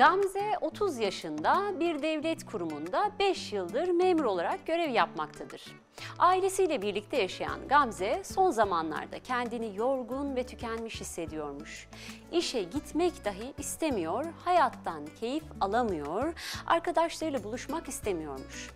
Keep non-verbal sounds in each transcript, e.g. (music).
Gamze 30 yaşında bir devlet kurumunda 5 yıldır memur olarak görev yapmaktadır. Ailesiyle birlikte yaşayan Gamze son zamanlarda kendini yorgun ve tükenmiş hissediyormuş. İşe gitmek dahi istemiyor, hayattan keyif alamıyor, arkadaşlarıyla buluşmak istemiyormuş.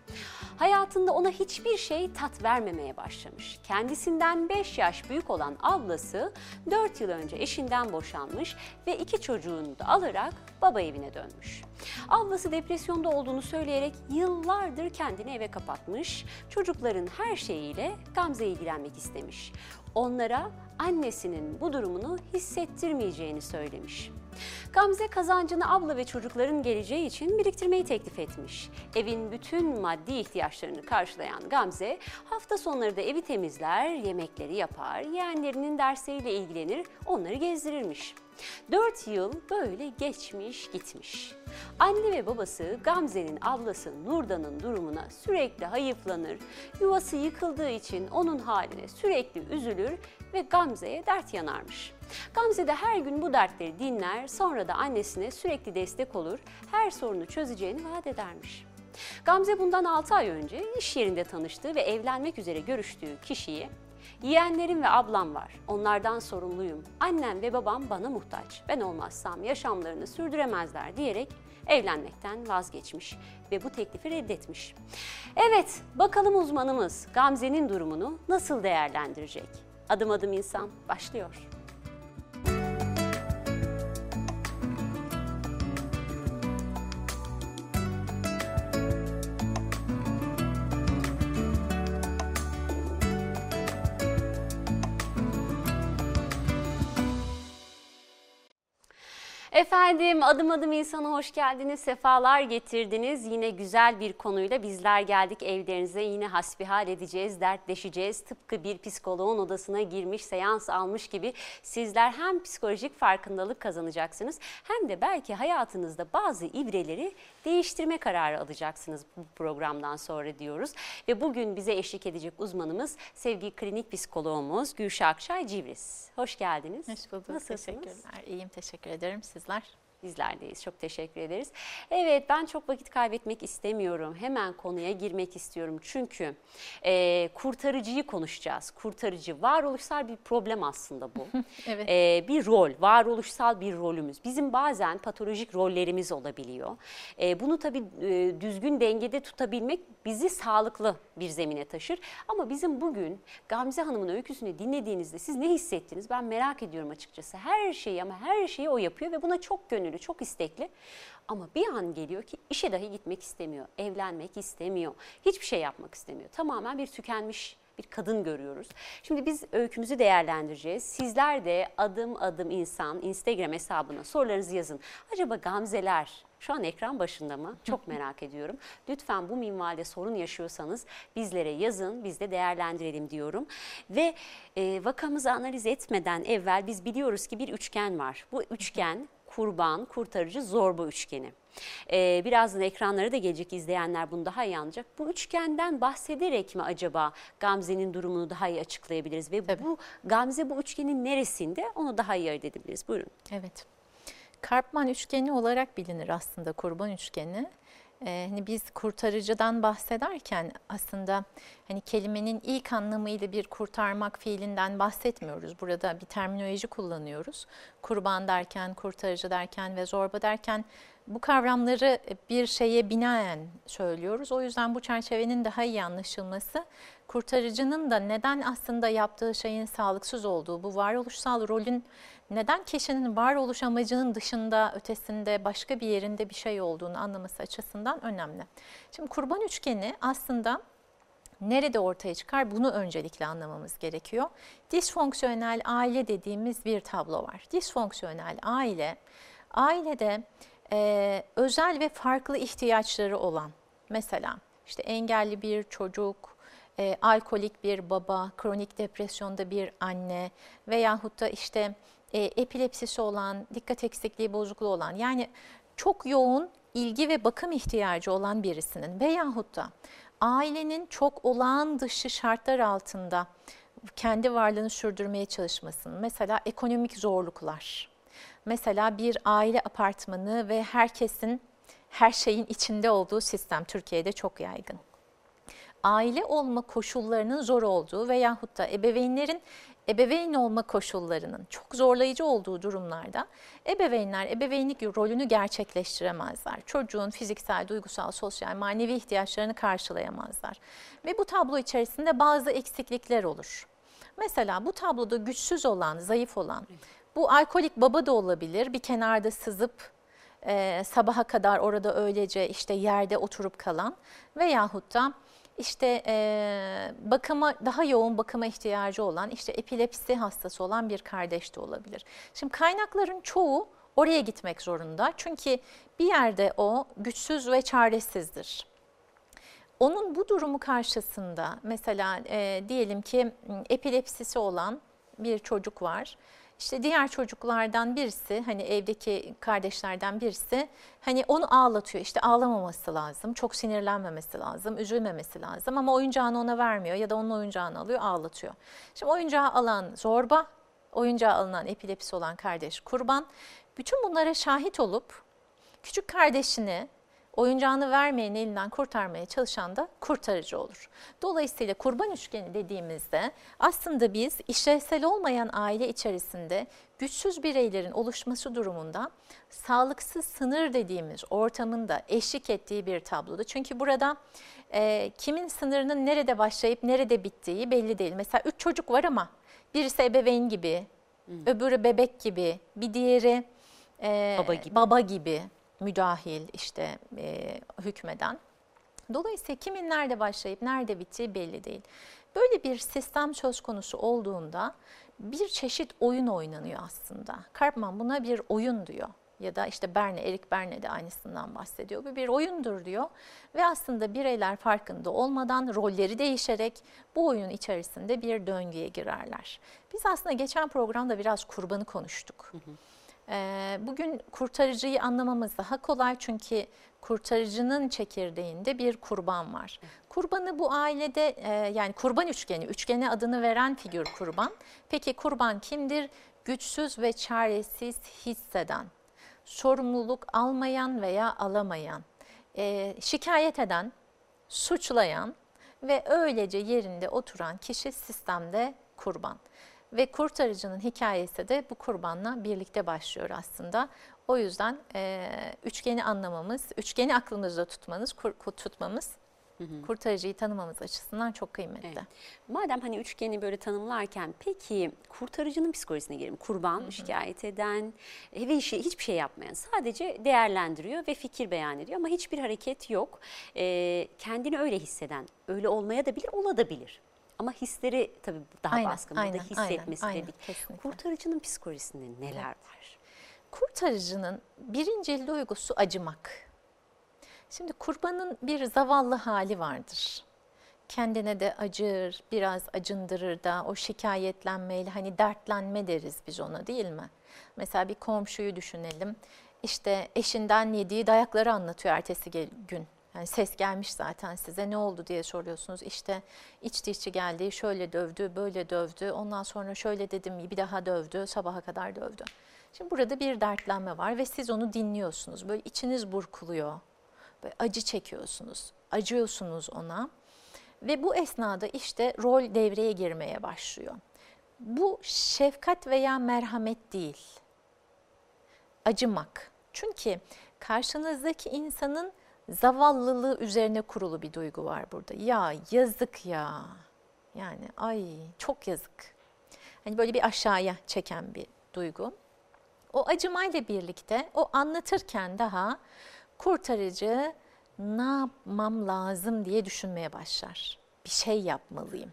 Hayatında ona hiçbir şey tat vermemeye başlamış. Kendisinden 5 yaş büyük olan ablası 4 yıl önce eşinden boşanmış ve iki çocuğunu da alarak baba evine dönmüş. Ablası depresyonda olduğunu söyleyerek yıllardır kendini eve kapatmış, çocukların her şeyiyle Gamze ilgilenmek istemiş. Onlara annesinin bu durumunu hissettirmeyeceğini söylemiş. Gamze kazancını abla ve çocukların geleceği için biriktirmeyi teklif etmiş. Evin bütün maddi ihtiyaçlarını karşılayan Gamze hafta sonları da evi temizler, yemekleri yapar, yeğenlerinin dersleriyle ilgilenir, onları gezdirirmiş. 4 yıl böyle geçmiş gitmiş. Anne ve babası Gamze'nin ablası Nurda'nın durumuna sürekli hayıflanır, yuvası yıkıldığı için onun haline sürekli üzülür ve Gamze'ye dert yanarmış. Gamze de her gün bu dertleri dinler, sonra da annesine sürekli destek olur, her sorunu çözeceğini vaat edermiş. Gamze bundan 6 ay önce iş yerinde tanıştığı ve evlenmek üzere görüştüğü kişiyi Yeğenlerim ve ablam var. Onlardan sorumluyum. Annem ve babam bana muhtaç. Ben olmazsam yaşamlarını sürdüremezler diyerek evlenmekten vazgeçmiş ve bu teklifi reddetmiş. Evet, bakalım uzmanımız Gamze'nin durumunu nasıl değerlendirecek? Adım adım insan başlıyor. Efendim adım adım insana hoş geldiniz, sefalar getirdiniz. Yine güzel bir konuyla bizler geldik evlerinize. Yine hasbihal edeceğiz, dertleşeceğiz. Tıpkı bir psikoloğun odasına girmiş, seans almış gibi sizler hem psikolojik farkındalık kazanacaksınız hem de belki hayatınızda bazı ibreleri değiştirme kararı alacaksınız bu programdan sonra diyoruz. Ve bugün bize eşlik edecek uzmanımız sevgili klinik psikoloğumuz Gülşah Akşay Civriz. Hoş geldiniz. Hoş bulduk. Nasılsınız? Teşekkürler. İyiyim, teşekkür ederim. Sizler? Bizlerdeyiz. Çok teşekkür ederiz. Evet ben çok vakit kaybetmek istemiyorum. Hemen konuya girmek istiyorum. Çünkü e, kurtarıcıyı konuşacağız. Kurtarıcı varoluşsal bir problem aslında bu. (laughs) Evet. E, bir rol, varoluşsal bir rolümüz. Bizim bazen patolojik rollerimiz olabiliyor. E, bunu tabii e, düzgün dengede tutabilmek bizi sağlıklı bir zemine taşır. Ama bizim bugün Gamze Hanım'ın öyküsünü dinlediğinizde siz ne hissettiniz? Ben merak ediyorum açıkçası. Her şeyi ama her şeyi o yapıyor ve buna çok gönüllü, çok istekli. Ama bir an geliyor ki işe dahi gitmek istemiyor, evlenmek istemiyor, hiçbir şey yapmak istemiyor. Tamamen bir tükenmiş bir kadın görüyoruz. Şimdi biz öykümüzü değerlendireceğiz. Sizler de adım adım insan Instagram hesabına sorularınızı yazın. Acaba Gamzeler şu an ekran başında mı? Çok merak ediyorum. Lütfen bu minvalde sorun yaşıyorsanız bizlere yazın, biz de değerlendirelim diyorum. Ve e, vakamızı analiz etmeden evvel biz biliyoruz ki bir üçgen var. Bu üçgen kurban, kurtarıcı, zorba üçgeni. Ee, birazdan ekranlara da gelecek izleyenler bunu daha iyi anlayacak. Bu üçgenden bahsederek mi acaba Gamze'nin durumunu daha iyi açıklayabiliriz? Ve Tabii. bu Gamze bu üçgenin neresinde onu daha iyi ayırt edebiliriz. Buyurun. Evet. Karpman üçgeni olarak bilinir aslında kurban üçgeni. Ee, hani biz kurtarıcıdan bahsederken aslında hani kelimenin ilk anlamıyla bir kurtarmak fiilinden bahsetmiyoruz. Burada bir terminoloji kullanıyoruz. Kurban derken, kurtarıcı derken ve zorba derken bu kavramları bir şeye binaen söylüyoruz. O yüzden bu çerçevenin daha iyi anlaşılması kurtarıcının da neden aslında yaptığı şeyin sağlıksız olduğu, bu varoluşsal rolün neden kişinin varoluş amacının dışında, ötesinde, başka bir yerinde bir şey olduğunu anlaması açısından önemli. Şimdi kurban üçgeni aslında nerede ortaya çıkar bunu öncelikle anlamamız gerekiyor. Disfonksiyonel aile dediğimiz bir tablo var. Disfonksiyonel aile, ailede e, özel ve farklı ihtiyaçları olan, mesela işte engelli bir çocuk, e, alkolik bir baba, kronik depresyonda bir anne veyahut da işte e, epilepsisi olan, dikkat eksikliği bozukluğu olan yani çok yoğun ilgi ve bakım ihtiyacı olan birisinin veyahut da ailenin çok olağan dışı şartlar altında kendi varlığını sürdürmeye çalışmasının mesela ekonomik zorluklar, Mesela bir aile apartmanı ve herkesin her şeyin içinde olduğu sistem Türkiye'de çok yaygın. Aile olma koşullarının zor olduğu veyahut da ebeveynlerin ebeveyn olma koşullarının çok zorlayıcı olduğu durumlarda ebeveynler ebeveynlik rolünü gerçekleştiremezler. Çocuğun fiziksel, duygusal, sosyal, manevi ihtiyaçlarını karşılayamazlar. Ve bu tablo içerisinde bazı eksiklikler olur. Mesela bu tabloda güçsüz olan, zayıf olan, bu alkolik baba da olabilir, bir kenarda sızıp e, sabaha kadar orada öylece işte yerde oturup kalan veyahut da işte e, bakıma daha yoğun bakıma ihtiyacı olan işte epilepsi hastası olan bir kardeş de olabilir. Şimdi kaynakların çoğu oraya gitmek zorunda çünkü bir yerde o güçsüz ve çaresizdir. Onun bu durumu karşısında mesela e, diyelim ki epilepsisi olan bir çocuk var işte diğer çocuklardan birisi hani evdeki kardeşlerden birisi hani onu ağlatıyor. İşte ağlamaması lazım, çok sinirlenmemesi lazım, üzülmemesi lazım ama oyuncağını ona vermiyor ya da onun oyuncağını alıyor ağlatıyor. Şimdi oyuncağı alan zorba, oyuncağı alınan epilepsi olan kardeş kurban. Bütün bunlara şahit olup küçük kardeşini oyuncağını vermeyen elinden kurtarmaya çalışan da kurtarıcı olur. Dolayısıyla kurban üçgeni dediğimizde aslında biz işlevsel olmayan aile içerisinde güçsüz bireylerin oluşması durumunda sağlıksız sınır dediğimiz ortamında eşlik ettiği bir tabloda. Çünkü burada e, kimin sınırının nerede başlayıp nerede bittiği belli değil. Mesela üç çocuk var ama birisi ebeveyn gibi, hmm. öbürü bebek gibi, bir diğeri e, baba gibi. Baba gibi müdahil işte e, hükmeden. Dolayısıyla kimin nerede başlayıp nerede bittiği belli değil. Böyle bir sistem söz konusu olduğunda bir çeşit oyun oynanıyor aslında. Karpman buna bir oyun diyor ya da işte Berne, Erik Berne de aynısından bahsediyor. Bu bir oyundur diyor ve aslında bireyler farkında olmadan rolleri değişerek bu oyun içerisinde bir döngüye girerler. Biz aslında geçen programda biraz kurbanı konuştuk. Hı hı. Ee, bugün kurtarıcıyı anlamamız daha kolay çünkü kurtarıcının çekirdeğinde bir kurban var. Kurbanı bu ailede e, yani kurban üçgeni, üçgene adını veren figür kurban. Peki kurban kimdir? Güçsüz ve çaresiz hisseden, sorumluluk almayan veya alamayan, e, şikayet eden, suçlayan ve öylece yerinde oturan kişi sistemde kurban. Ve kurtarıcının hikayesi de bu kurbanla birlikte başlıyor aslında. O yüzden e, üçgeni anlamamız, üçgeni aklımızda tutmanız, kur, tutmamız Hı hı. kurtarıcıyı tanımamız açısından çok kıymetli. Evet. Madem hani üçgeni böyle tanımlarken peki kurtarıcının psikolojisine girelim. Kurban, hı hı. şikayet eden e, ve işi, hiçbir şey yapmayan sadece değerlendiriyor ve fikir beyan ediyor ama hiçbir hareket yok. E, kendini öyle hisseden, öyle olmaya da bilir, olabilir. Ama hisleri tabii daha aynen, baskın. Burada aynen, hissetmesi aynen, dedik. Aynen, Kurtarıcının psikolojisinde neler evet. var? Kurtarıcının birinci duygusu acımak. Şimdi kurbanın bir zavallı hali vardır. Kendine de acır, biraz acındırır da o şikayetlenmeyle hani dertlenme deriz biz ona değil mi? Mesela bir komşuyu düşünelim. İşte eşinden yediği dayakları anlatıyor ertesi gün. Yani ses gelmiş zaten size ne oldu diye soruyorsunuz. İşte içti içi geldi, şöyle dövdü, böyle dövdü. Ondan sonra şöyle dedim bir daha dövdü, sabaha kadar dövdü. Şimdi burada bir dertlenme var ve siz onu dinliyorsunuz. Böyle içiniz burkuluyor. Böyle acı çekiyorsunuz. Acıyorsunuz ona. Ve bu esnada işte rol devreye girmeye başlıyor. Bu şefkat veya merhamet değil. Acımak. Çünkü karşınızdaki insanın zavallılığı üzerine kurulu bir duygu var burada. Ya yazık ya. Yani ay çok yazık. Hani böyle bir aşağıya çeken bir duygu. O acımayla birlikte o anlatırken daha kurtarıcı ne yapmam lazım diye düşünmeye başlar. Bir şey yapmalıyım.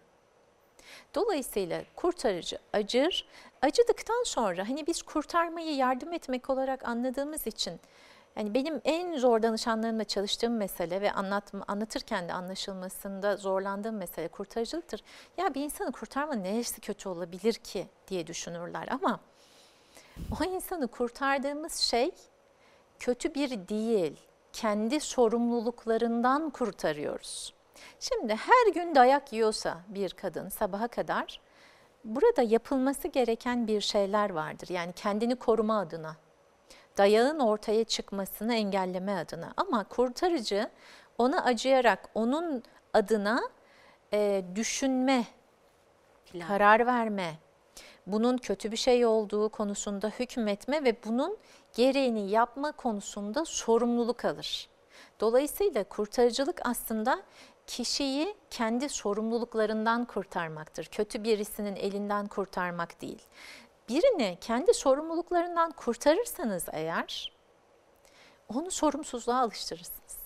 Dolayısıyla kurtarıcı acır. Acıdıktan sonra hani biz kurtarmayı yardım etmek olarak anladığımız için yani benim en zor danışanlarımla çalıştığım mesele ve anlat, anlatırken de anlaşılmasında zorlandığım mesele kurtarıcılıktır. Ya bir insanı kurtarma neresi kötü olabilir ki diye düşünürler ama o insanı kurtardığımız şey kötü bir değil, kendi sorumluluklarından kurtarıyoruz. Şimdi her gün dayak yiyorsa bir kadın sabaha kadar burada yapılması gereken bir şeyler vardır. Yani kendini koruma adına, dayağın ortaya çıkmasını engelleme adına. Ama kurtarıcı ona acıyarak onun adına e, düşünme, Plan. karar verme, bunun kötü bir şey olduğu konusunda hükmetme ve bunun gereğini yapma konusunda sorumluluk alır. Dolayısıyla kurtarıcılık aslında kişiyi kendi sorumluluklarından kurtarmaktır. Kötü birisinin elinden kurtarmak değil. Birini kendi sorumluluklarından kurtarırsanız eğer onu sorumsuzluğa alıştırırsınız.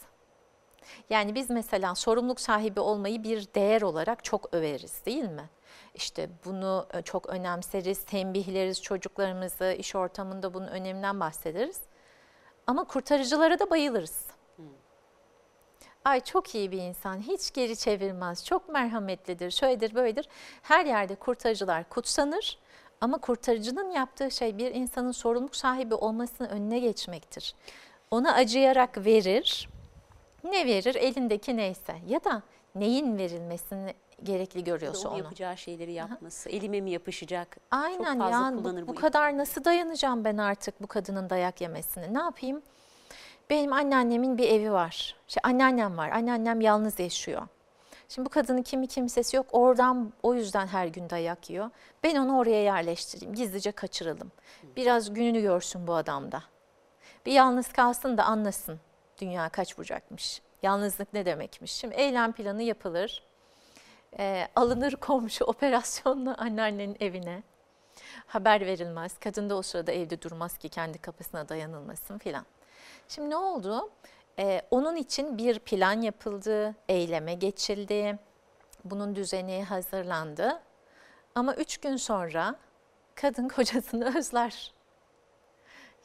Yani biz mesela sorumluluk sahibi olmayı bir değer olarak çok överiz değil mi? İşte bunu e, çok önemseriz, tembihleriz çocuklarımızı, iş ortamında bunun öneminden bahsederiz. Ama kurtarıcılara da bayılırız. Ay çok iyi bir insan, hiç geri çevirmez, çok merhametlidir, şöyledir, böyledir. Her yerde kurtarıcılar kutsanır ama kurtarıcının yaptığı şey bir insanın sorumluluk sahibi olmasının önüne geçmektir. Ona acıyarak verir, ne verir? Elindeki neyse ya da neyin verilmesini gerekli görüyorsa onu. yapacağı şeyleri yapması. Elime mi yapışacak? Aynen Çok fazla yani kullanır bu, bu bu kadar nasıl dayanacağım ben artık bu kadının dayak yemesine? Ne yapayım? Benim anneannemin bir evi var. İşte anneannem var. Anneannem yalnız yaşıyor. Şimdi bu kadının kimi kimsesi yok. Oradan o yüzden her gün dayak yiyor. Ben onu oraya yerleştireyim. Gizlice kaçıralım. Biraz gününü görsün bu adamda. Bir yalnız kalsın da anlasın dünya kaç bucakmış. Yalnızlık ne demekmiş. Şimdi eylem planı yapılır. Ee, alınır komşu (laughs) operasyonla anneannenin evine. Haber verilmez. Kadın da o sırada evde durmaz ki kendi kapısına dayanılmasın filan. Şimdi ne oldu? Ee, onun için bir plan yapıldı, eyleme geçildi. Bunun düzeni hazırlandı. Ama üç gün sonra kadın (laughs) kocasını özler.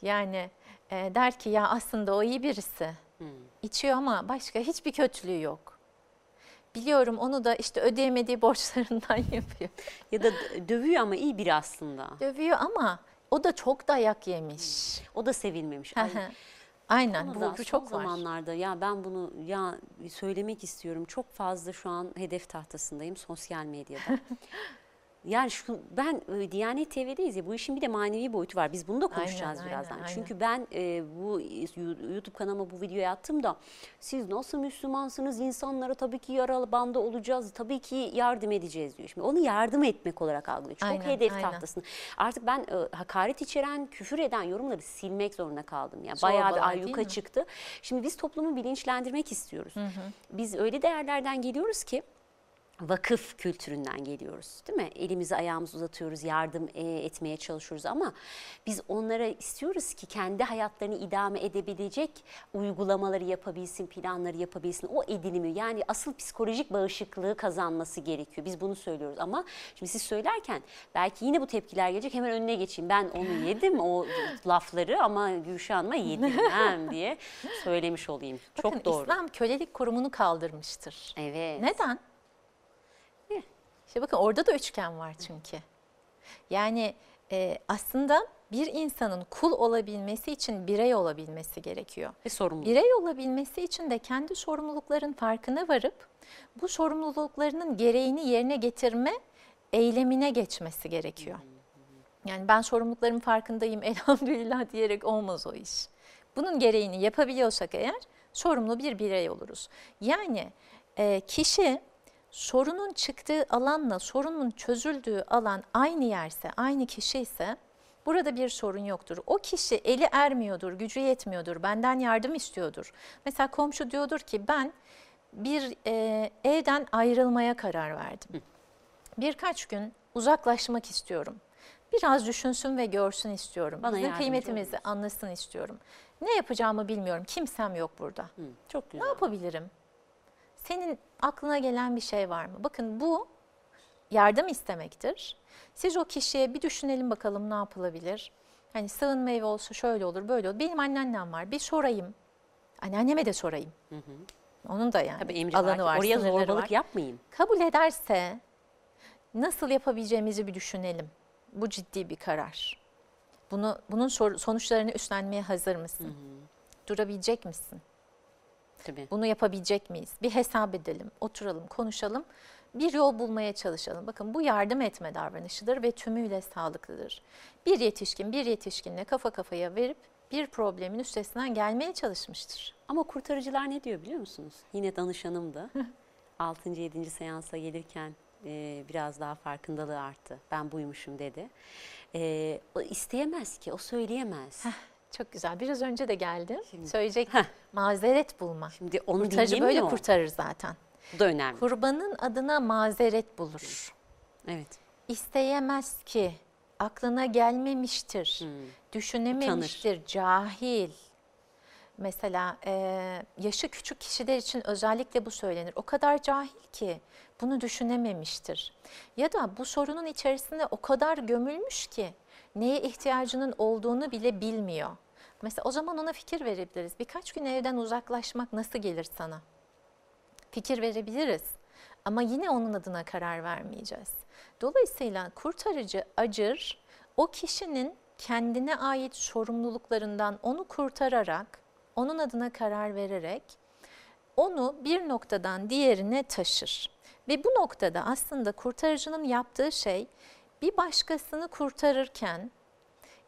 Yani e, der ki ya aslında o iyi birisi. İçiyor ama başka hiçbir kötülüğü yok. Biliyorum onu da işte ödeyemediği borçlarından (laughs) yapıyor. Ya da dövüyor ama iyi biri aslında. Dövüyor ama o da çok dayak yemiş. O da sevilmemiş. Ay. Aynen Onu bu, bu son çok var. zamanlarda ya ben bunu ya söylemek istiyorum. Çok fazla şu an hedef tahtasındayım sosyal medyada. (laughs) yani şu ben e, Diyanet TV'deyiz ya bu işin bir de manevi boyutu var. Biz bunu da konuşacağız Aynen, birazdan. aynen, Çünkü ben e, bu YouTube kanalıma bu videoyu attım da siz nasıl Müslümansınız insanlara tabii ki yaralı bandı olacağız. Tabii ki yardım edeceğiz diyor. Şimdi onu yardım etmek olarak algılıyor. Çok Aynen, hedef aynen. tahtasında. Artık ben e, hakaret içeren, küfür eden yorumları silmek zorunda kaldım. Yani bayağı bir ayyuka çıktı. Şimdi biz toplumu bilinçlendirmek istiyoruz. Biz öyle değerlerden geliyoruz ki vakıf kültüründen geliyoruz değil mi? Elimizi ayağımızı uzatıyoruz, yardım e, etmeye çalışıyoruz ama biz onlara istiyoruz ki kendi hayatlarını idame edebilecek uygulamaları yapabilsin, planları yapabilsin. O edinimi yani asıl psikolojik bağışıklığı kazanması gerekiyor. Biz bunu söylüyoruz ama şimdi siz söylerken belki yine bu tepkiler gelecek hemen önüne geçeyim. Ben onu yedim o (laughs) lafları ama Gülşah'ıma yedirmem (laughs) diye söylemiş olayım. Bakın Çok doğru. İslam kölelik kurumunu kaldırmıştır. Evet. Neden? İşte bakın orada da üçgen var çünkü. Yani e, aslında bir insanın kul olabilmesi için birey olabilmesi gerekiyor. Ve sorumluluk. Birey olabilmesi için de kendi sorumlulukların farkına varıp bu sorumluluklarının gereğini yerine getirme eylemine geçmesi gerekiyor. Yani ben sorumluluklarımın farkındayım (laughs) elhamdülillah diyerek olmaz o iş. Bunun gereğini yapabiliyorsak eğer sorumlu bir birey oluruz. Yani e, kişi sorunun çıktığı alanla sorunun çözüldüğü alan aynı yerse, aynı kişi ise burada bir sorun yoktur. O kişi eli ermiyordur, gücü yetmiyordur, benden yardım istiyordur. Mesela komşu diyordur ki ben bir e, evden ayrılmaya karar verdim. Birkaç gün uzaklaşmak istiyorum. Biraz düşünsün ve görsün istiyorum. Bana Bizim kıymetimizi anlasın istiyorum. Ne yapacağımı bilmiyorum. Kimsem yok burada. Hı, çok güzel. Ne yapabilirim? Senin aklına gelen bir şey var mı? Bakın bu yardım istemektir. Siz o kişiye bir düşünelim bakalım ne yapılabilir? Hani sığınma evi olsa şöyle olur, böyle olur. Benim anneannem var. Bir sorayım. Anneanneme de sorayım. Onun da yani Tabii emri alanı var, Oraya sınırları zorbalık var. yapmayayım. Kabul ederse nasıl yapabileceğimizi bir düşünelim. Bu ciddi bir karar. Bunu bunun sonuçlarını üstlenmeye hazır mısın? Durabilecek misin? Tabii. Bunu yapabilecek miyiz? Bir hesap edelim, oturalım, konuşalım bir yol bulmaya çalışalım. Bakın bu yardım etme davranışıdır ve tümüyle sağlıklıdır. Bir yetişkin bir yetişkinle kafa kafaya verip bir problemin üstesinden gelmeye çalışmıştır. Ama kurtarıcılar ne diyor biliyor musunuz? Yine danışanım da 6. 7. seansa gelirken e, biraz daha farkındalığı arttı. Ben buymuşum dedi. E, o isteyemez ki, o söyleyemez. Çok güzel. Biraz önce de geldi. Şimdi- Söyleyecek Heh. mazeret bulma. Şimdi onu Kurtarıcı böyle dinlemiyor. kurtarır zaten. Bu da önemli. Kurbanın adına mazeret bulur. Evet. İsteyemez ki, aklına gelmemiştir, Hmm. düşünememiştir, cahil. Mesela e, yaşı küçük kişiler için özellikle bu söylenir. O kadar cahil ki bunu düşünememiştir. Ya da bu sorunun içerisinde o kadar gömülmüş ki neye ihtiyacının olduğunu bile bilmiyor. Mesela o zaman ona fikir verebiliriz. Birkaç gün evden uzaklaşmak nasıl gelir sana? fikir verebiliriz. Ama yine onun adına karar vermeyeceğiz. Dolayısıyla kurtarıcı acır o kişinin kendine ait sorumluluklarından onu kurtararak, onun adına karar vererek onu bir noktadan diğerine taşır. Ve bu noktada aslında kurtarıcının yaptığı şey bir başkasını kurtarırken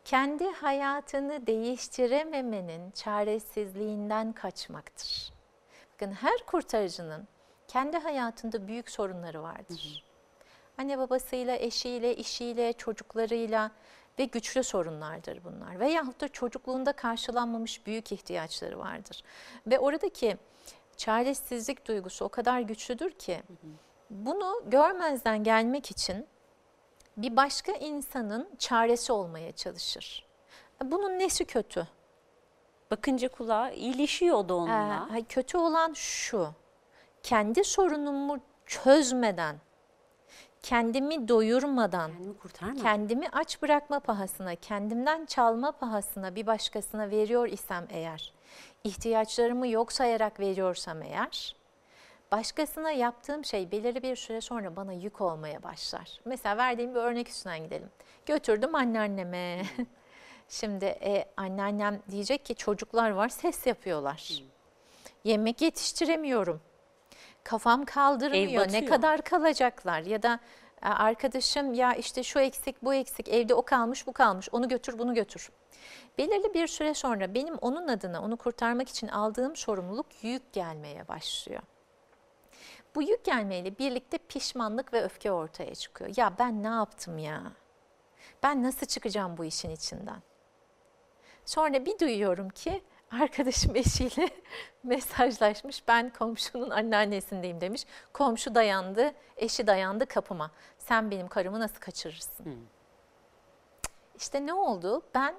kendi hayatını değiştirememenin çaresizliğinden kaçmaktır. Bakın her kurtarıcının kendi hayatında büyük sorunları vardır. Anne babasıyla, eşiyle, işiyle, çocuklarıyla ve güçlü sorunlardır bunlar. Veyahut da çocukluğunda karşılanmamış büyük ihtiyaçları vardır. Ve oradaki çaresizlik duygusu o kadar güçlüdür ki bunu görmezden gelmek için bir başka insanın çaresi olmaya çalışır. Bunun nesi kötü? Bakınca kulağa iyileşiyor da onunla. Ee, kötü olan şu. Kendi sorunumu çözmeden, kendimi doyurmadan, Kendimi kurtarma. kendimi aç bırakma pahasına, kendimden çalma pahasına bir başkasına veriyor isem eğer, ihtiyaçlarımı yok sayarak veriyorsam eğer, başkasına yaptığım şey belirli bir süre sonra bana yük olmaya başlar. Mesela verdiğim bir örnek üstünden gidelim. Götürdüm anneanneme. (laughs) Şimdi e, anneannem diyecek ki çocuklar var ses yapıyorlar. Yemek yetiştiremiyorum. Kafam kaldırmıyor. Ne kadar kalacaklar ya da e, arkadaşım ya işte şu eksik bu eksik evde o kalmış bu kalmış onu götür bunu götür. Belirli bir süre sonra benim onun adına onu kurtarmak için aldığım sorumluluk yük gelmeye başlıyor. Bu yük gelmeyle birlikte pişmanlık ve öfke ortaya çıkıyor. Ya ben ne yaptım ya? Ben nasıl çıkacağım bu işin içinden? Sonra bir duyuyorum ki arkadaşım eşiyle (laughs) mesajlaşmış. Ben komşunun anneannesindeyim demiş. Komşu dayandı, eşi dayandı kapıma. Sen benim karımı nasıl kaçırırsın? İşte ne oldu? Ben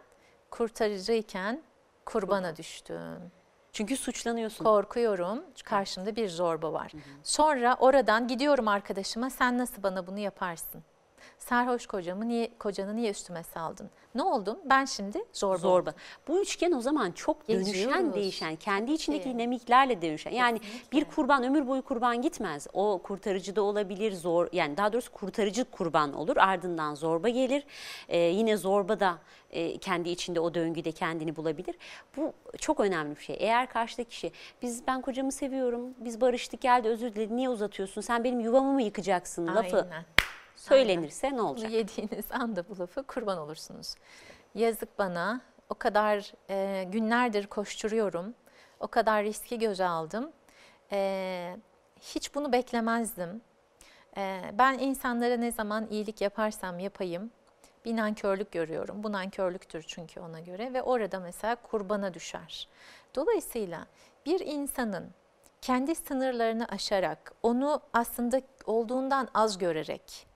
kurtarıcıyken kurbana düştüm. Çünkü suçlanıyorsun. Korkuyorum. Karşımda bir zorba var. Sonra oradan gidiyorum arkadaşıma. Sen nasıl bana bunu yaparsın? Sarhoş kocamı niye kocanı niye üstüme saldın? Ne oldum? Ben şimdi zorba. Zorba. oldum. Bu üçgen o zaman çok dönüşen, Geziyoruz. değişen, kendi içindeki Tabii. dinamiklerle dönüşen. Yani Kesinlikle. bir kurban ömür boyu kurban gitmez. O kurtarıcı da olabilir, zor yani daha doğrusu kurtarıcı kurban olur. Ardından zorba gelir. Ee, yine zorba da e, kendi içinde o döngüde kendini bulabilir. Bu çok önemli bir şey. Eğer karşıdaki kişi biz ben kocamı seviyorum, biz barıştık geldi özür diledi niye uzatıyorsun sen benim yuvamı mı yıkacaksın lafı Aynen. söylenirse ne Bunu olacak? yediğiniz anda bu lafı kurban olursunuz. Yazık bana. O kadar e, günlerdir koşturuyorum. O kadar riski göze aldım. E, hiç bunu beklemezdim. E, ben insanlara ne zaman iyilik yaparsam yapayım bir nankörlük görüyorum. Bu nankörlüktür çünkü ona göre ve orada mesela kurbana düşer. Dolayısıyla bir insanın kendi sınırlarını aşarak, onu aslında olduğundan az görerek,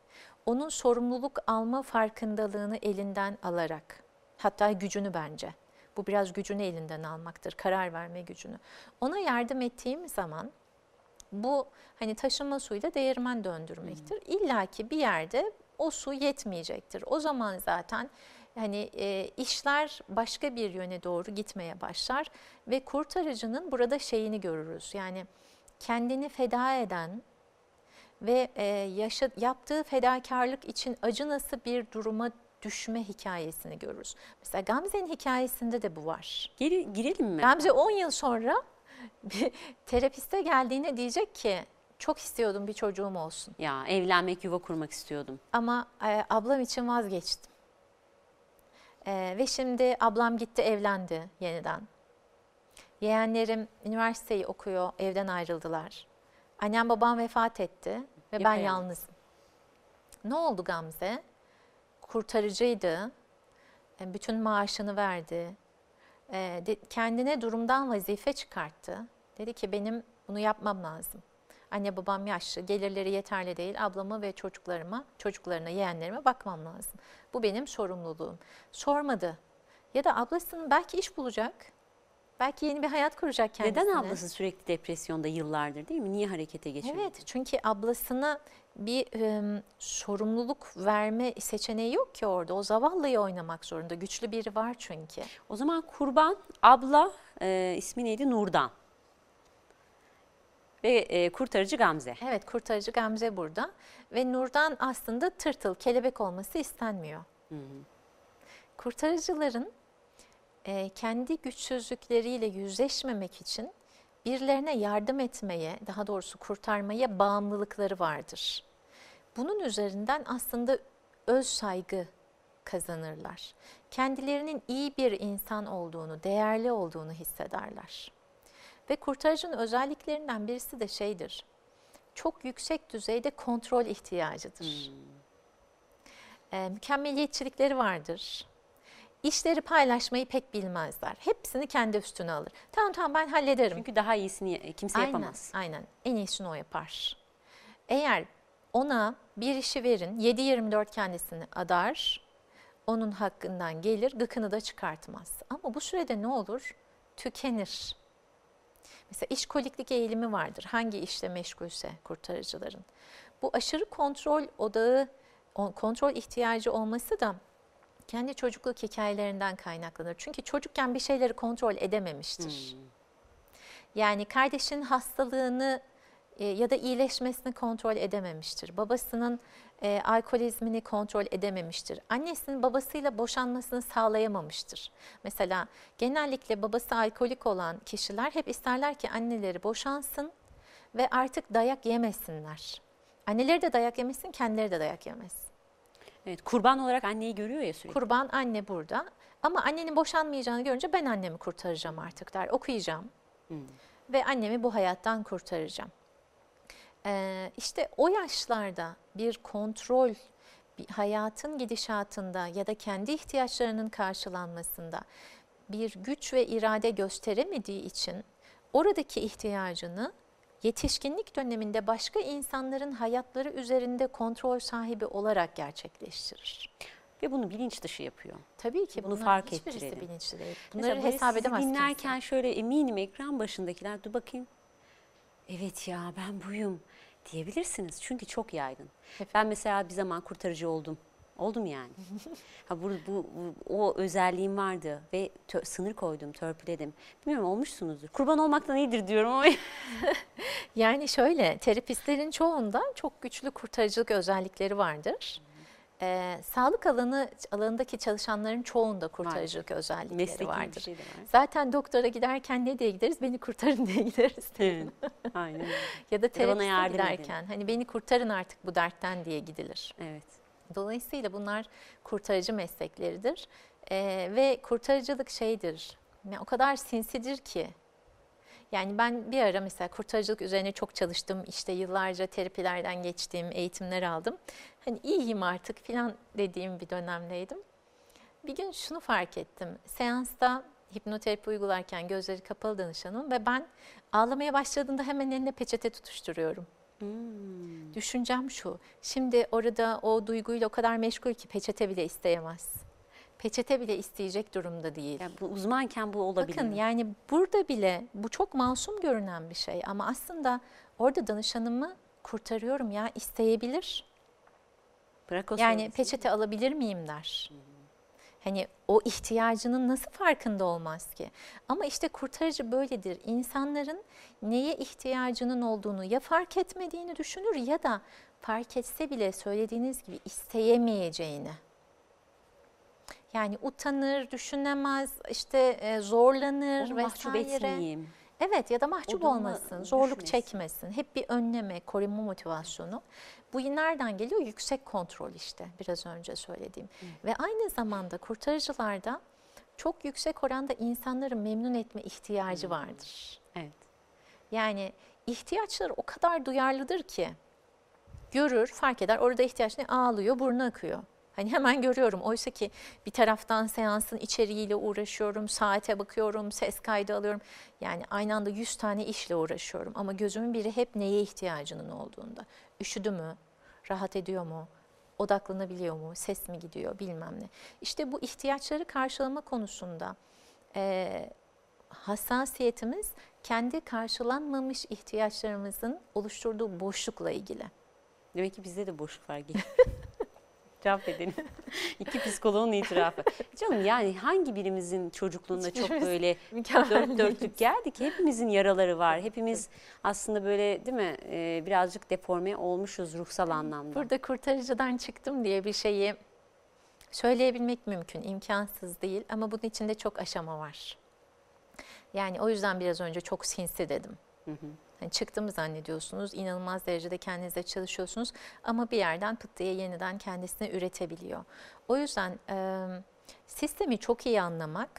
onun sorumluluk alma farkındalığını elinden alarak, hatta gücünü bence, bu biraz gücünü elinden almaktır, karar verme gücünü. Ona yardım ettiğim zaman bu hani taşıma suyla değirmen döndürmektir. İlla ki bir yerde o su yetmeyecektir. O zaman zaten hani e, işler başka bir yöne doğru gitmeye başlar ve kurtarıcının burada şeyini görürüz. Yani kendini feda eden ve e, yaşa, yaptığı fedakarlık için acınası bir duruma düşme hikayesini görürüz. Mesela Gamze'nin hikayesinde de bu var. Geri, girelim mi? Gamze 10 yıl sonra bir (laughs) terapiste geldiğine diyecek ki Çok istiyordum bir çocuğum olsun. Ya evlenmek, yuva kurmak istiyordum. Ama e, ablam için vazgeçtim. E, ve şimdi ablam gitti evlendi yeniden. Yeğenlerim üniversiteyi okuyor, evden ayrıldılar. Annem babam vefat etti ve ben Yapayalnız. yalnızım. Ne oldu Gamze? Kurtarıcıydı. E, Bütün maaşını verdi. E, Kendine durumdan vazife çıkarttı. Dedi ki benim bunu yapmam lazım. Anne babam yaşlı, gelirleri yeterli değil. Ablamı ve çocuklarıma, çocuklarına, yeğenlerime bakmam lazım. Bu benim sorumluluğum. Sormadı. Ya da ablasının belki iş bulacak. Belki yeni bir hayat kuracak kendisine. Neden ablası sürekli depresyonda yıllardır değil mi? Niye harekete geçiyor? Evet çünkü ablasına bir e, sorumluluk verme seçeneği yok ki orada. O zavallıyı oynamak zorunda. Güçlü biri var çünkü. O zaman kurban, abla e, ismi neydi? Nurdan. Ve e, kurtarıcı Gamze. Evet kurtarıcı Gamze burada. Ve Nur'dan aslında tırtıl, kelebek olması istenmiyor. Kurtarıcıların e, kendi güçsüzlükleriyle yüzleşmemek için birilerine yardım etmeye, daha doğrusu kurtarmaya bağımlılıkları vardır. Bunun üzerinden aslında öz saygı kazanırlar. Kendilerinin iyi bir insan olduğunu, değerli olduğunu hissederler. Ve kurtarıcının özelliklerinden birisi de şeydir. Çok yüksek düzeyde kontrol ihtiyacıdır. E, mükemmeliyetçilikleri vardır. İşleri paylaşmayı pek bilmezler. Hepsini kendi üstüne alır. Tamam tamam ben hallederim. Çünkü daha iyisini kimse aynen, yapamaz. Aynen. En iyisini o yapar. Eğer ona bir işi verin, 7-24 kendisini adar, onun hakkından gelir, gıkını da çıkartmaz. Ama bu sürede ne olur? Tükenir. Mesela işkoliklik eğilimi vardır. Hangi işle meşgulse kurtarıcıların. Bu aşırı kontrol odağı, kontrol ihtiyacı olması da kendi çocukluk hikayelerinden kaynaklanır. Çünkü çocukken bir şeyleri kontrol edememiştir. Yani kardeşinin hastalığını e, ya da iyileşmesini kontrol edememiştir. Babasının e, alkolizmini kontrol edememiştir. Annesinin babasıyla boşanmasını sağlayamamıştır. Mesela genellikle babası alkolik olan kişiler hep isterler ki anneleri boşansın ve artık dayak yemesinler. Anneleri de dayak yemesin, kendileri de dayak yemesin. Evet, kurban olarak anneyi görüyor ya sürekli. Kurban anne burada. Ama annenin boşanmayacağını görünce ben annemi kurtaracağım artık der. Okuyacağım. Ve annemi bu hayattan kurtaracağım. Ee, işte o yaşlarda bir kontrol, bir hayatın gidişatında ya da kendi ihtiyaçlarının karşılanmasında bir güç ve irade gösteremediği için oradaki ihtiyacını yetişkinlik döneminde başka insanların hayatları üzerinde kontrol sahibi olarak gerçekleştirir. Ve bunu bilinç dışı yapıyor. Tabii ki Bunu fark hiçbirisi ettirelim. bilinçli değil. Mesela Bunları böyle hesap sizi edemez kimse. dinlerken şöyle eminim ekran başındakiler dur bakayım. Evet ya ben buyum diyebilirsiniz. Çünkü çok yaygın. Evet. Ben mesela bir zaman kurtarıcı oldum. Oldum yani. ha bu, bu, bu- o özelliğim vardı ve tö- sınır koydum, törpüledim. Bilmiyorum olmuşsunuzdur. Kurban olmaktan iyidir diyorum ama (laughs) Yani şöyle terapistlerin çoğunda çok güçlü kurtarıcılık özellikleri vardır. Ee, sağlık alanı alanındaki çalışanların çoğunda kurtarıcılık özellikleri mesleki vardır. şey var. Zaten doktora giderken ne diye gideriz? Beni kurtarın diye gideriz. Evet, Aynen. (laughs) ya da terapiste yardım edin. giderken hani beni kurtarın artık bu dertten diye gidilir. Evet. Dolayısıyla bunlar kurtarıcı meslekleridir. Ee, ve kurtarıcılık şeydir, yani o kadar sinsidir ki. Yani ben bir ara mesela kurtarıcılık üzerine çok çalıştım. İşte yıllarca terapilerden geçtiğim, eğitimler aldım. Hani iyiyim artık falan dediğim bir dönemdeydim. Bir gün şunu fark ettim. Seansta hipnoterapi uygularken gözleri kapalı danışanım ve ben ağlamaya başladığında hemen eline peçete tutuşturuyorum. Hmm. Düşüncem şu, şimdi orada o duyguyla o kadar meşgul ki peçete bile isteyemez. Peçete bile isteyecek durumda değil. Yani bu uzmanken bu olabilir. Bakın yani burada bile bu çok masum görünen bir şey ama aslında orada danışanımı kurtarıyorum ya isteyebilir. Bırak o Yani peçete alabilir miyim der. Hani o ihtiyacının nasıl farkında olmaz ki? Ama işte kurtarıcı böyledir. İnsanların neye ihtiyacının olduğunu ya fark etmediğini düşünür ya da fark etse bile söylediğiniz gibi isteyemeyeceğini. Yani utanır, düşünemez, işte e, zorlanır Onu mahcup vesaire. etmeyeyim. Evet ya da mahcup olmasın, zorluk düşmesin. çekmesin. Hep bir önleme, koruma motivasyonu. Bu nereden geliyor? Yüksek kontrol işte biraz önce söylediğim. Ve aynı zamanda kurtarıcılarda çok yüksek oranda insanları memnun etme ihtiyacı vardır. Evet. Yani ihtiyaçları o kadar duyarlıdır ki görür, fark eder. Orada ihtiyaç ne? Ağlıyor, burnu akıyor. Hani hemen görüyorum. Oysa ki bir taraftan seansın içeriğiyle uğraşıyorum, saate bakıyorum, ses kaydı alıyorum. Yani aynı anda 100 tane işle uğraşıyorum. Ama gözümün biri hep neye ihtiyacının olduğunda. Üşüdü mü? Rahat ediyor mu? Odaklanabiliyor mu? Ses mi gidiyor? Bilmem ne. İşte bu ihtiyaçları karşılama konusunda eee hassasiyetimiz kendi karşılanmamış ihtiyaçlarımızın oluşturduğu boşlukla ilgili. Demek ki bizde de boşluk var. (laughs) Cevap edelim. (laughs) İki psikoloğun itirafı. Canım yani hangi birimizin çocukluğunda çok Hiçbirimiz böyle Mükemmel dört dörtlük geldi ki hepimizin yaraları var. Hepimiz aslında böyle değil mi e, birazcık deforme olmuşuz ruhsal anlamda. Burada kurtarıcıdan çıktım diye bir şeyi söyleyebilmek mümkün, imkansız değil ama bunun içinde çok aşama var. Yani o yüzden biraz önce çok sinsi dedim. Hı hı. Hani çıktığımı zannediyorsunuz, inanılmaz derecede kendinize çalışıyorsunuz ama bir yerden pıt diye yeniden kendisini üretebiliyor. O yüzden e, sistemi çok iyi anlamak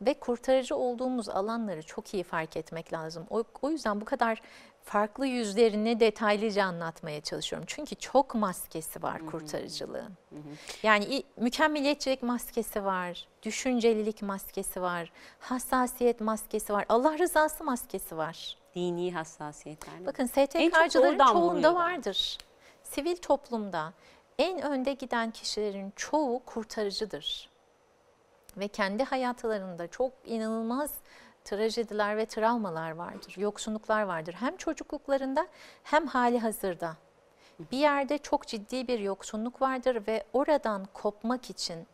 ve kurtarıcı olduğumuz alanları çok iyi fark etmek lazım. O, o yüzden bu kadar farklı yüzlerini detaylıca anlatmaya çalışıyorum. Çünkü çok maskesi var kurtarıcılığın. Yani mükemmeliyetçilik maskesi var, düşüncelilik maskesi var, hassasiyet maskesi var, Allah rızası maskesi var. Dini hassasiyetler. Bakın STK'cıların çoğunda vardır. Sivil toplumda en önde giden kişilerin çoğu kurtarıcıdır. Ve kendi hayatlarında çok inanılmaz trajediler ve travmalar vardır, yoksunluklar vardır. Hem çocukluklarında hem hali hazırda. Bir yerde çok ciddi bir yoksunluk vardır ve oradan kopmak için,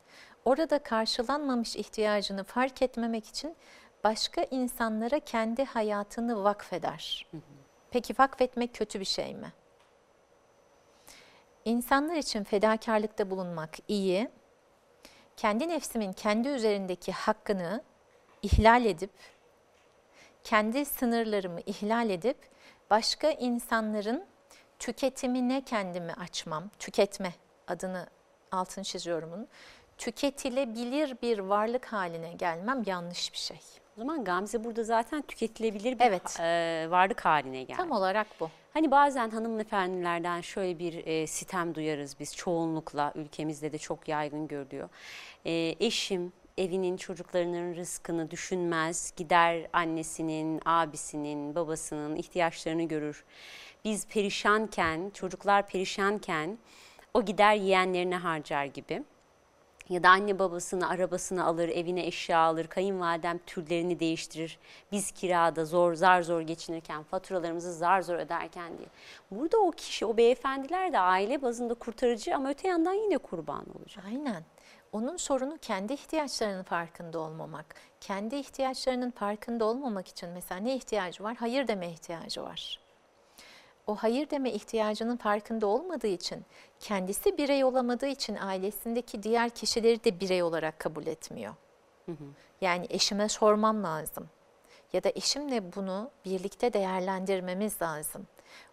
orada karşılanmamış ihtiyacını fark etmemek için başka insanlara kendi hayatını vakfeder. Peki vakfetmek kötü bir şey mi? İnsanlar için fedakarlıkta bulunmak iyi. Kendi nefsimin kendi üzerindeki hakkını ihlal edip, kendi sınırlarımı ihlal edip, başka insanların tüketimine kendimi açmam, tüketme adını altını çiziyorum bunun. Tüketilebilir bir varlık haline gelmem yanlış bir şey. O zaman Gamze burada zaten tüketilebilir bir Evet. e, varlık haline geldi. Tam olarak bu. Hani bazen hanımefendilerden şöyle bir e, sitem duyarız biz çoğunlukla ülkemizde de çok yaygın görülüyor. E, eşim evinin çocuklarının rızkını düşünmez, gider annesinin, abisinin, babasının ihtiyaçlarını görür. Biz perişanken, çocuklar perişanken o gider yeğenlerine harcar gibi. Ya da anne babasını, arabasını alır, evine eşya alır, kayınvalidem türlerini değiştirir. Biz kirada zor, zar zor geçinirken, faturalarımızı zar zor öderken diye. Burada o kişi, o beyefendiler de aile bazında kurtarıcı ama öte yandan yine kurban olacak. Aynen. Onun sorunu kendi ihtiyaçlarının farkında olmamak. Kendi ihtiyaçlarının farkında olmamak için mesela ne ihtiyacı var? Hayır deme ihtiyacı var. O hayır deme ihtiyacının farkında olmadığı için, kendisi birey olamadığı için ailesindeki diğer kişileri de birey olarak kabul etmiyor. Yani eşime sormam lazım. Ya da eşimle bunu birlikte değerlendirmemiz lazım.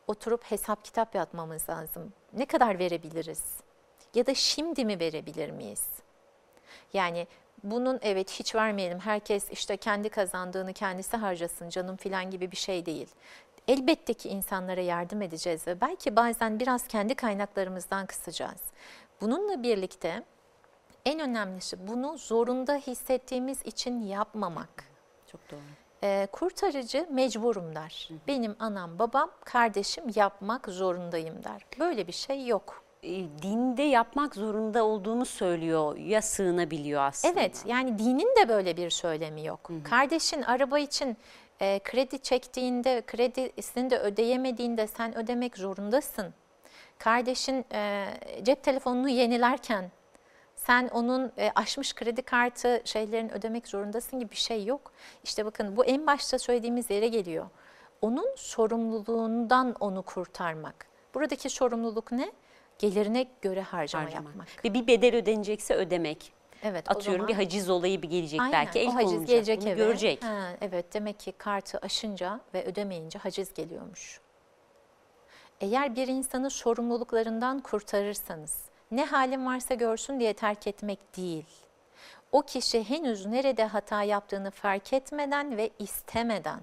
Oturup hesap kitap yapmamız lazım. Ne kadar verebiliriz? Ya da şimdi mi verebilir miyiz? Yani bunun evet hiç vermeyelim. Herkes işte kendi kazandığını kendisi harcasın canım filan gibi bir şey değil. Elbette ki insanlara yardım edeceğiz ve belki bazen biraz kendi kaynaklarımızdan kısacağız. Bununla birlikte en önemlisi bunu zorunda hissettiğimiz için yapmamak. Çok doğru. Ee, kurtarıcı mecburum der. Benim anam, babam, kardeşim yapmak zorundayım der. Böyle bir şey yok. E, dinde yapmak zorunda olduğunu söylüyor ya sığınabiliyor aslında. Evet, yani dinin de böyle bir söylemi yok. Kardeşin araba için e, kredi çektiğinde, kredisini de ödeyemediğinde sen ödemek zorundasın. Kardeşin e, cep telefonunu yenilerken sen onun e, aşmış kredi kartı şeylerini ödemek zorundasın gibi bir şey yok. İşte bakın bu en başta söylediğimiz yere geliyor. Onun sorumluluğundan onu kurtarmak. Buradaki sorumluluk ne? Gelirine göre harcama, harcamak. yapmak. Ve bir bedel ödenecekse ödemek. Evet, Atıyorum zaman- bir haciz olayı bir gelecek Aynen, belki el o haciz konulacak. gelecek eve. görecek. Ha, evet demek ki kartı aşınca ve ödemeyince haciz geliyormuş. Eğer bir insanı sorumluluklarından kurtarırsanız ne halin varsa görsün diye terk etmek değil. O kişi henüz nerede hata yaptığını fark etmeden ve istemeden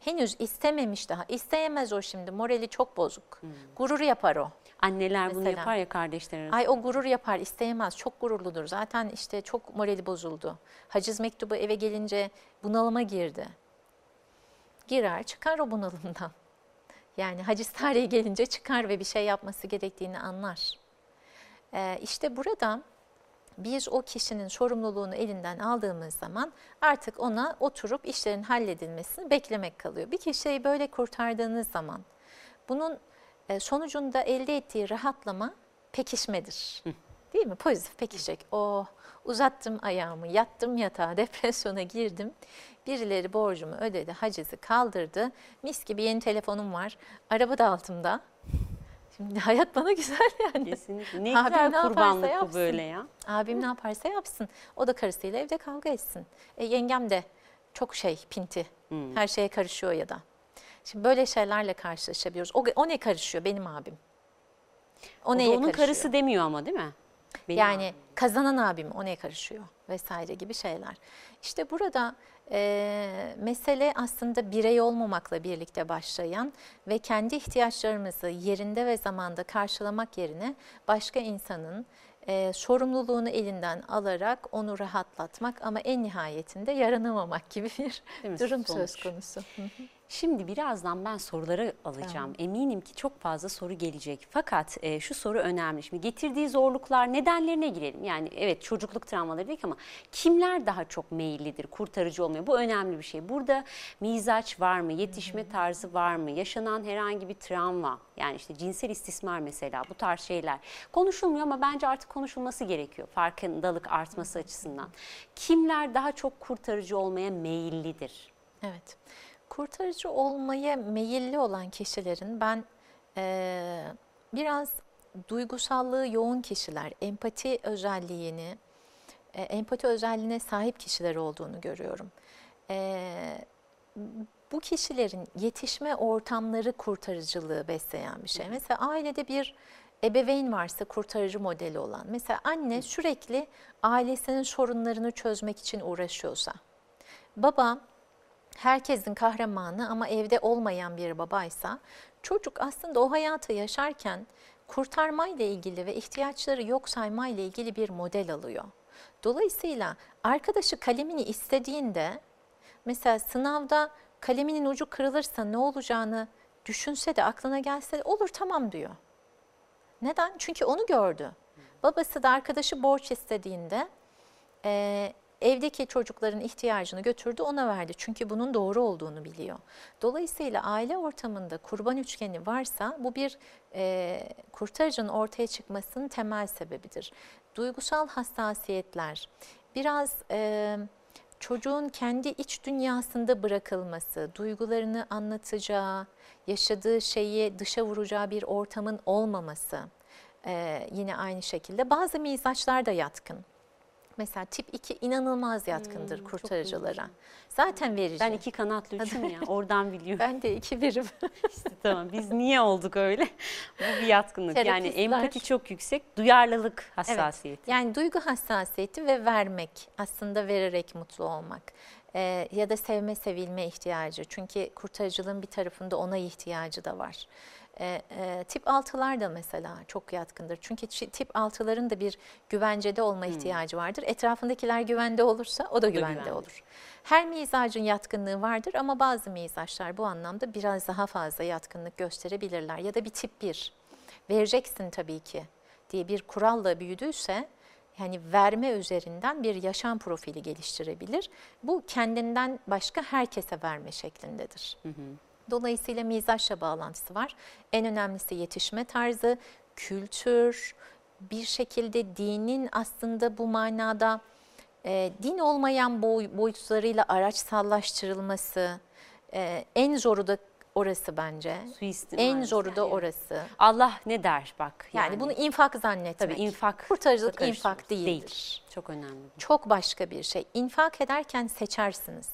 henüz istememiş daha. İsteyemez o şimdi. Morali çok bozuk. Gurur yapar o. Anneler bunu Mesela. yapar ya kardeşler arasında. Ay o gurur yapar, isteyemez. Çok gururludur. Zaten işte çok morali bozuldu. Haciz mektubu eve gelince bunalıma girdi. Girer, çıkar o bunalımdan. Yani haciz tarihi gelince çıkar ve bir şey yapması gerektiğini anlar. Ee, işte burada biz o kişinin sorumluluğunu elinden aldığımız zaman artık ona oturup işlerin halledilmesini beklemek kalıyor. Bir kişiyi böyle kurtardığınız zaman bunun e, sonucunda elde ettiği rahatlama pekişmedir. Değil mi? Pozitif pekişecek. Oh uzattım ayağımı, yattım yatağa, (laughs) depresyona girdim. Birileri borcumu ödedi, hacizi kaldırdı. Mis gibi yeni telefonum var. Araba da altımda. (laughs) Hayat bana güzel yani. Kesinlikle. Ne güzel ne kurbanlık bu böyle ya. Abim ne yaparsa yapsın. O da karısıyla evde kavga etsin. E, yengem de çok şey pinti. Hmm. Her şeye karışıyor ya da. Şimdi böyle şeylerle karşılaşabiliyoruz. O, o ne karışıyor? Benim abim. O, O neye onun karışıyor? karısı demiyor ama değil mi? Benim yani abim. kazanan abim o neye karışıyor vesaire gibi şeyler. İşte burada e, mesele aslında birey olmamakla birlikte başlayan ve kendi ihtiyaçlarımızı yerinde ve zamanda karşılamak yerine başka insanın e, sorumluluğunu elinden alarak onu rahatlatmak ama en nihayetinde yaranamamak gibi bir durum Sonuç. söz konusu. Hı. Şimdi birazdan ben soruları alacağım. Eminim ki çok fazla soru gelecek. Fakat e, şu soru önemli. Şimdi getirdiği zorluklar nedenlerine girelim. Yani evet çocukluk travmaları dedik ama kimler daha çok meyillidir kurtarıcı olmaya? Bu önemli bir şey. Burada mizaç var mı? Yetişme tarzı var mı? Yaşanan herhangi bir travma yani işte cinsel istismar mesela bu tarz şeyler konuşulmuyor ama bence artık konuşulması gerekiyor. Farkındalık artması açısından. Kimler daha çok kurtarıcı olmaya meyillidir? Evet. Kurtarıcı olmaya meyilli olan kişilerin ben eee, biraz duygusallığı yoğun kişiler, empati özelliğini, e, empati özelliğine sahip kişiler olduğunu görüyorum. Eee, bu kişilerin yetişme ortamları kurtarıcılığı besleyen bir şey. Mesela ailede bir ebeveyn varsa kurtarıcı modeli olan. Mesela anne sürekli ailesinin sorunlarını çözmek için uğraşıyorsa. Baba herkesin kahramanı ama evde olmayan bir babaysa çocuk aslında o hayatı yaşarken kurtarmayla ilgili ve ihtiyaçları yok saymayla ilgili bir model alıyor. Dolayısıyla arkadaşı kalemini istediğinde mesela sınavda kaleminin ucu kırılırsa ne olacağını düşünse de aklına gelse de olur tamam diyor. Neden? Çünkü onu gördü. Babası da arkadaşı borç istediğinde e, evdeki çocukların ihtiyacını götürdü ona verdi. Çünkü bunun doğru olduğunu biliyor. Dolayısıyla aile ortamında kurban üçgeni varsa bu bir e, kurtarıcının ortaya çıkmasının temel sebebidir. Duygusal hassasiyetler, biraz e, çocuğun kendi iç dünyasında bırakılması, duygularını anlatacağı, yaşadığı şeyi dışa vuracağı bir ortamın olmaması e, yine aynı şekilde. Bazı mizaçlar da yatkın. Mesela tip 2 inanılmaz yatkındır Hmm, kurtarıcılara. Zaten verici. Ben iki kanatlı üçüm ya oradan biliyorum. Ben de iki birim. (laughs) İşte tamam biz niye olduk öyle? Bu bir yatkınlık. Yani empati çok yüksek, duyarlılık hassasiyeti. Yani duygu hassasiyeti ve vermek, aslında vererek mutlu olmak. Ee, ya da sevme sevilme ihtiyacı. Çünkü kurtarıcılığın bir tarafında ona ihtiyacı da var. Ee, e, tip 6'lar da mesela çok yatkındır. Çünkü tip 6'ların da bir güvencede olma ihtiyacı vardır. Etrafındakiler güvende olursa o da güvende güvende. olur. Her mizacın yatkınlığı vardır ama bazı mizaçlar bu anlamda biraz daha fazla yatkınlık gösterebilirler. Ya da bir tip 1. Vereceksin tabii ki diye bir kuralla büyüdüyse yani verme üzerinden bir yaşam profili geliştirebilir. Bu kendinden başka herkese verme şeklindedir. Dolayısıyla mizaçla bağlantısı var. En önemlisi yetişme tarzı, kültür, bir şekilde dinin aslında bu manada e, din olmayan boy, boyutlarıyla araçsallaştırılması, e, en zoru da orası bence. Suistimal En zoru da yani. orası. Allah ne der bak. Yani, bunu infak zannetmek. tabii infak. Kurtarıcılık infak değildir. Değil. Çok önemli. Çok başka bir şey. İnfak ederken seçersiniz.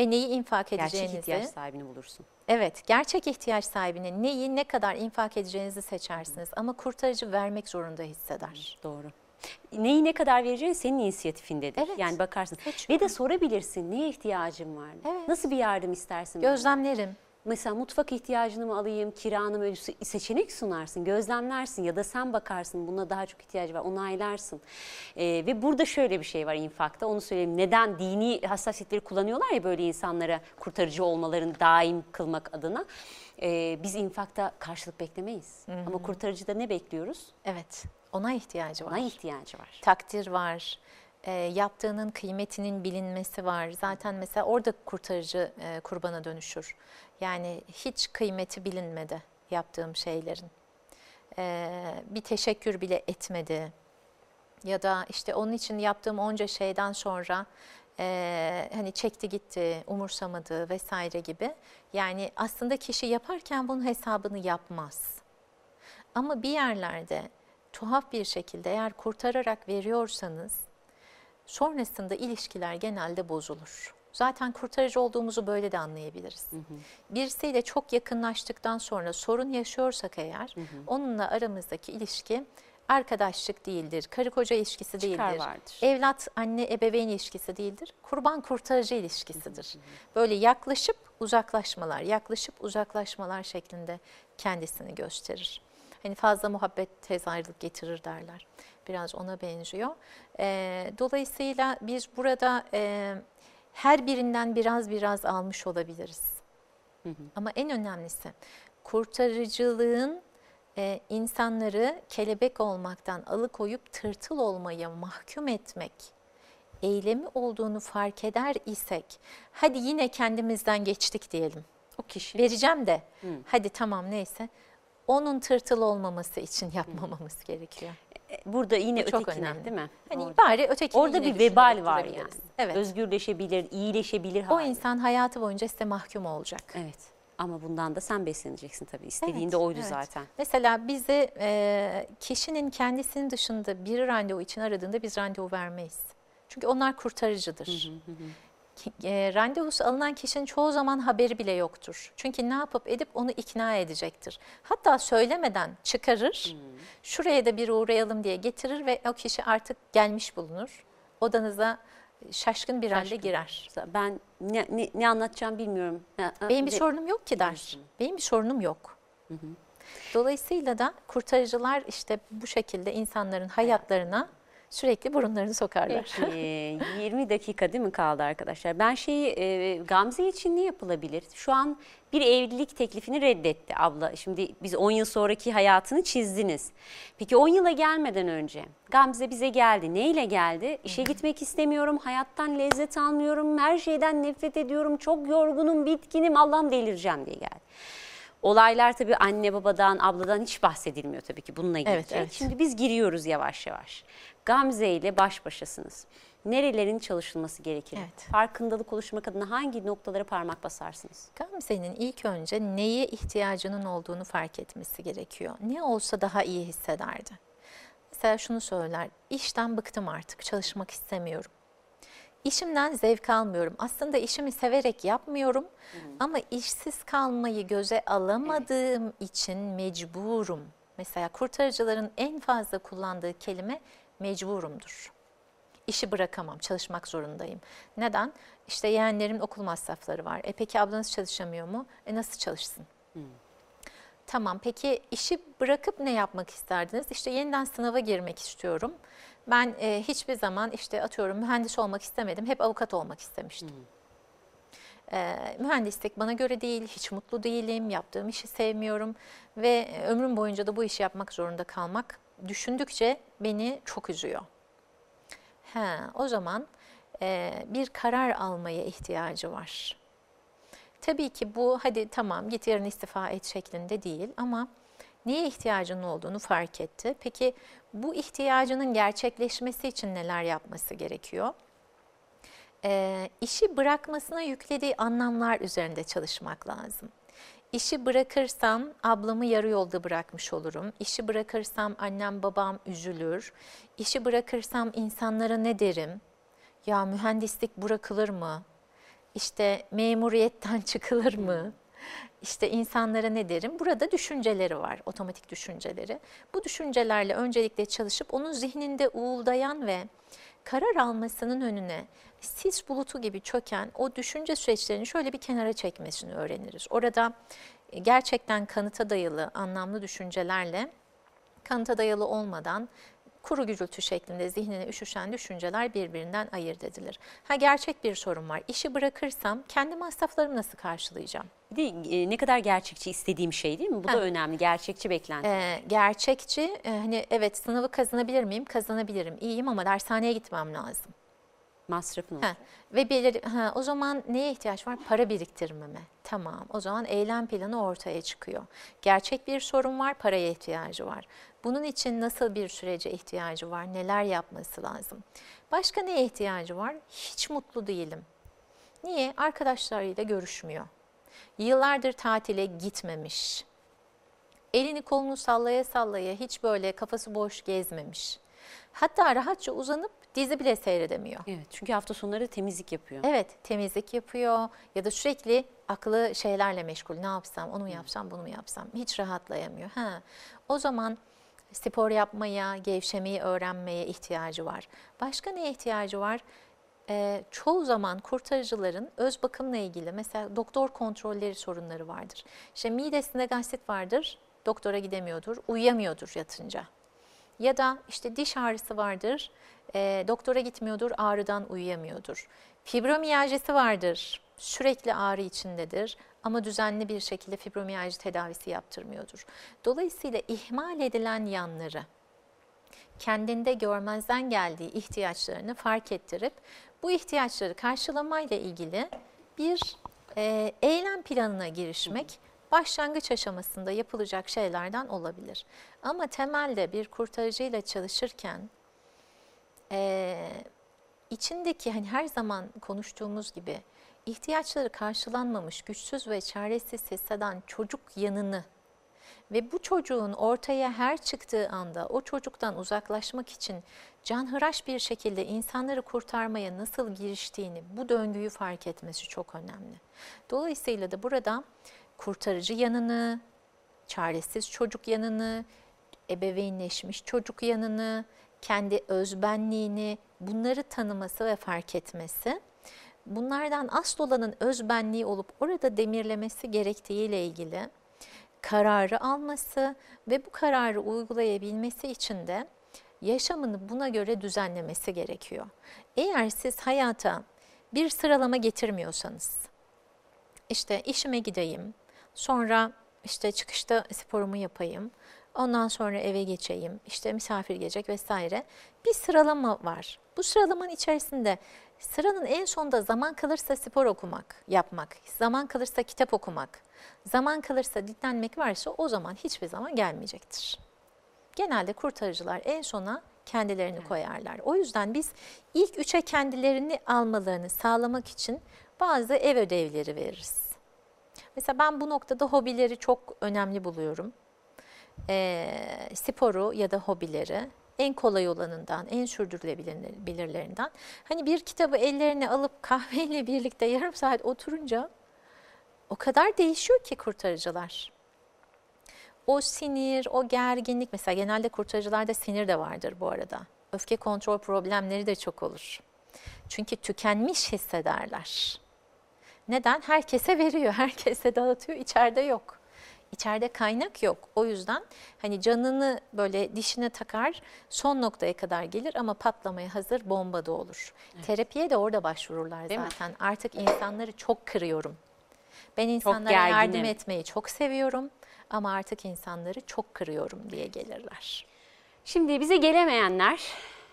Ve neyi infak Gerçek edeceğinizi, ihtiyaç sahibini bulursun. evet gerçek ihtiyaç sahibine neyi ne kadar infak edeceğinizi seçersiniz. Ama kurtarıcı vermek zorunda hisseder. Doğru. Neyi ne kadar vereceğin senin inisiyatifindedir. Evet. Yani bakarsın. Seçiyorum. Ve de sorabilirsin. Neye ihtiyacın var? Evet. Nasıl bir yardım istersin? Gözlemlerim. Mesela mutfak ihtiyacını mı alayım, kiranı mı Se- seçenek sunarsın, gözlemlersin ya da sen bakarsın buna daha çok ihtiyacı var, onaylarsın. Ee, ve burada şöyle bir şey var infakta, onu söyleyeyim. Neden dini hassasiyetleri kullanıyorlar ya böyle insanlara kurtarıcı olmalarını daim kılmak adına. Ee, biz infakta karşılık beklemeyiz. Ama kurtarıcıda ne bekliyoruz? Evet ona ihtiyacı var. Ona ihtiyacı var. takdir var, e, yaptığının kıymetinin bilinmesi var. Zaten mesela orada kurtarıcı e, kurbana dönüşür. Yani hiç kıymeti bilinmedi yaptığım şeylerin. E, bir teşekkür bile etmedi. Ya da işte onun için yaptığım onca şeyden sonra e, hani çekti gitti, umursamadı vesaire gibi. Yani aslında kişi yaparken bunun hesabını yapmaz. Ama bir yerlerde tuhaf bir şekilde eğer kurtararak veriyorsanız sonrasında ilişkiler genelde bozulur. Zaten kurtarıcı olduğumuzu böyle de anlayabiliriz. Birisiyle çok yakınlaştıktan sonra sorun yaşıyorsak eğer onunla aramızdaki ilişki arkadaşlık değildir, karı koca ilişkisi Çıkar değildir. vardır. Evlat anne ebeveyn ilişkisi değildir. Kurban kurtarıcı ilişkisidir. Böyle yaklaşıp uzaklaşmalar, yaklaşıp uzaklaşmalar şeklinde kendisini gösterir. Hani fazla muhabbet tez ayrılık getirir derler. Biraz ona benziyor. Ee, dolayısıyla biz burada e, her birinden biraz biraz almış olabiliriz. Ama en önemlisi kurtarıcılığın e, insanları kelebek olmaktan alıkoyup tırtıl olmaya mahkum etmek eylemi olduğunu fark eder isek, hadi yine kendimizden geçtik diyelim. O kişi Vereceğim de, hadi tamam neyse. Onun tırtıl olmaması için yapmamamız gerekiyor. Burada yine Bu çok ötekine önemli. değil mi? Hani Orada. bari ötekini Orada bir vebal var yani. Evet. Özgürleşebilir, iyileşebilir o hali. insan hayatı boyunca size mahkum olacak. Evet. Ama bundan da sen besleneceksin tabii. İstediğin Evet, oydu evet. zaten. Mesela bizi e, kişinin kendisinin dışında biri randevu için aradığında biz randevu vermeyiz. Çünkü onlar kurtarıcıdır. Ki- E, randevusu alınan kişinin çoğu zaman haberi bile yoktur. Çünkü ne yapıp edip onu ikna edecektir. Hatta söylemeden çıkarır, şuraya da bir uğrayalım diye getirir ve o kişi artık gelmiş bulunur. Odanıza şaşkın bir halde Şaşkın. girer. Ben ne, ne, ne anlatacağım bilmiyorum. Benim bir sorunum yok ki der. Benim bir sorunum yok. Dolayısıyla da kurtarıcılar işte bu şekilde insanların hayatlarına sürekli burunlarını sokarlar. Peki (laughs) 20 dakika değil mi kaldı arkadaşlar? Ben şeyi e, Gamze için ne yapılabilir? Şu an bir evlilik teklifini reddetti abla. Şimdi biz 10 yıl sonraki hayatını çizdiniz. Peki 10 yıla gelmeden önce Gamze bize geldi. Neyle geldi? İşe gitmek istemiyorum, hayattan lezzet almıyorum, her şeyden nefret ediyorum, çok yorgunum, bitkinim, Allah'ım delireceğim diye geldi. Olaylar tabii anne babadan, abladan hiç bahsedilmiyor tabii ki bununla ilgili. Evet, evet. Şimdi biz giriyoruz yavaş yavaş. Gamze ile baş başasınız. Nerelerin çalışılması gerekir? Evet. Farkındalık oluşturmak adına hangi noktalara parmak basarsınız? Gamze'nin ilk önce neye ihtiyacının olduğunu fark etmesi gerekiyor. Ne olsa daha iyi hissederdi. Mesela şunu söyler, işten bıktım artık, çalışmak istemiyorum. İşimden zevk almıyorum. Aslında işimi severek yapmıyorum ama işsiz kalmayı göze alamadığım için mecburum. Mesela kurtarıcıların en fazla kullandığı kelime mecburumdur. İşi bırakamam, çalışmak zorundayım. Neden? İşte yeğenlerin okul masrafları var. E peki ablanız çalışamıyor mu? E nasıl çalışsın? Tamam peki işi bırakıp ne yapmak isterdiniz? İşte yeniden sınava girmek istiyorum. Ben e, hiçbir zaman işte atıyorum mühendis olmak istemedim. Hep avukat olmak istemiştim. E, mühendislik bana göre değil, hiç mutlu değilim, yaptığım işi sevmiyorum ve ömrüm boyunca da bu işi yapmak zorunda kalmak düşündükçe beni çok üzüyor. He, o zaman e, bir karar almaya ihtiyacı var. Tabii ki bu hadi tamam git yarın istifa et şeklinde değil ama neye ihtiyacının olduğunu fark etti. Peki bu ihtiyacının gerçekleşmesi için neler yapması gerekiyor? E, işi bırakmasına yüklediği anlamlar üzerinde çalışmak lazım. İşi bırakırsam ablamı yarı yolda bırakmış olurum. İşi bırakırsam annem babam üzülür. İşi bırakırsam insanlara ne derim? Ya mühendislik bırakılır mı? İşte memuriyetten (laughs) çıkılır mı? İşte insanlara ne derim? Burada düşünceleri var, otomatik düşünceleri. Bu düşüncelerle öncelikle çalışıp onun zihninde uğuldayan ve karar almasının önüne sis bulutu gibi çöken o düşünce süreçlerini şöyle bir kenara çekmesini öğreniriz. Orada e, gerçekten kanıta dayalı, anlamlı düşüncelerle kanıta dayalı olmadan kuru gürültü şeklinde zihnine üşüşen düşünceler birbirinden ayırt edilir. Ha gerçek bir sorun var. İşi bırakırsam kendi masraflarımı nasıl karşılayacağım? Bir de e, ne kadar gerçekçi istediğim şey değil mi? Bu da Ha. önemli. Gerçekçi beklenti. Ee, gerçekçi, e, hani evet sınavı kazanabilir miyim? Kazanabilirim. İyiyim ama dershaneye gitmem lazım. Masrafın Ha, olacak. ve belir ha, o zaman neye ihtiyaç var? Para biriktirmeme. Tamam. O zaman eylem planı ortaya çıkıyor. Gerçek bir sorun var, paraya ihtiyacı var. Bunun için nasıl bir sürece ihtiyacı var? Neler yapması lazım? Başka neye ihtiyacı var? Hiç mutlu değilim. Niye? Arkadaşlarıyla görüşmüyor. Yıllardır tatile gitmemiş. Elini kolunu sallaya sallaya hiç böyle kafası boş gezmemiş. Hatta rahatça uzanıp dizi bile seyredemiyor. Evet. Çünkü hafta sonları temizlik yapıyor. Evet, temizlik yapıyor ya da sürekli aklı şeylerle meşgul. Ne yapsam, onu mu yapsam, bunu mu yapsam? Hiç rahatlayamıyor. Ha. O zaman spor yapmaya, gevşemeyi öğrenmeye ihtiyacı var. Başka neye ihtiyacı var? Ee, çoğu zaman kurtarıcıların öz bakımla ilgili mesela doktor kontrolleri sorunları vardır. İşte midesinde gastrit vardır, doktora gidemiyordur, uyuyamıyordur yatınca. Ya da işte diş ağrısı vardır, e, doktora gitmiyordur, ağrıdan uyuyamıyordur. Fibromiyajisi vardır, sürekli ağrı içindedir ama düzenli bir şekilde fibromiyajı tedavisi yaptırmıyordur. Dolayısıyla ihmal edilen yanları, kendinde görmezden geldiği ihtiyaçlarını fark ettirip bu ihtiyaçları karşılamayla ilgili bir e, eylem planına girişmek başlangıç aşamasında yapılacak şeylerden olabilir. Ama temelde bir kurtarıcıyla çalışırken e, içindeki hani her zaman konuştuğumuz gibi ihtiyaçları karşılanmamış, güçsüz ve çaresiz hisseden çocuk yanını ve bu çocuğun ortaya her çıktığı anda o çocuktan uzaklaşmak için canhıraş bir şekilde insanları kurtarmaya nasıl giriştiğini, bu döngüyü fark etmesi çok önemli. Dolayısıyla da burada kurtarıcı yanını, çaresiz çocuk yanını, ebeveynleşmiş çocuk yanını, kendi özbenliğini bunları tanıması ve fark etmesi, bunlardan asıl olanın özbenliği olup orada demirlemesi gerektiğiyle ilgili kararı alması ve bu kararı uygulayabilmesi için de yaşamını buna göre düzenlemesi gerekiyor. Eğer siz hayata bir sıralama getirmiyorsanız, işte işime gideyim, sonra işte çıkışta sporumu yapayım, ondan sonra eve geçeyim, işte misafir gelecek vesaire bir sıralama var. Bu sıralamanın içerisinde sıranın en sonunda zaman kalırsa spor okumak, yapmak, zaman kalırsa kitap okumak, zaman kalırsa dinlenmek varsa o zaman hiçbir zaman gelmeyecektir. Genelde kurtarıcılar en sona kendilerini koyarlar. O yüzden biz ilk üçe kendilerini almalarını sağlamak için bazı ev ödevleri veririz. Mesela ben bu noktada hobileri çok önemli buluyorum. E, sporu ya da hobileri en kolay olanından, en sürdürülebilirlerinden. Hani bir kitabı ellerine alıp (laughs) kahveyle birlikte yarım saat oturunca o kadar değişiyor ki kurtarıcılar. O sinir, o gerginlik mesela genelde kurtarıcılarda sinir de vardır bu arada. Öfke kontrol problemleri de çok olur. Çünkü tükenmiş hissederler. Neden? Herkese veriyor, (laughs) herkese dağıtıyor, içeride yok. İçeride kaynak yok. O yüzden hani canını böyle dişine takar, son noktaya kadar gelir ama patlamaya hazır bomba da olur. Terapiye de orada başvururlar Değil mi? zaten. Artık insanları çok kırıyorum. Ben insanlara yardım etmeyi çok seviyorum ama artık insanları çok kırıyorum diye gelirler. Şimdi bize gelemeyenler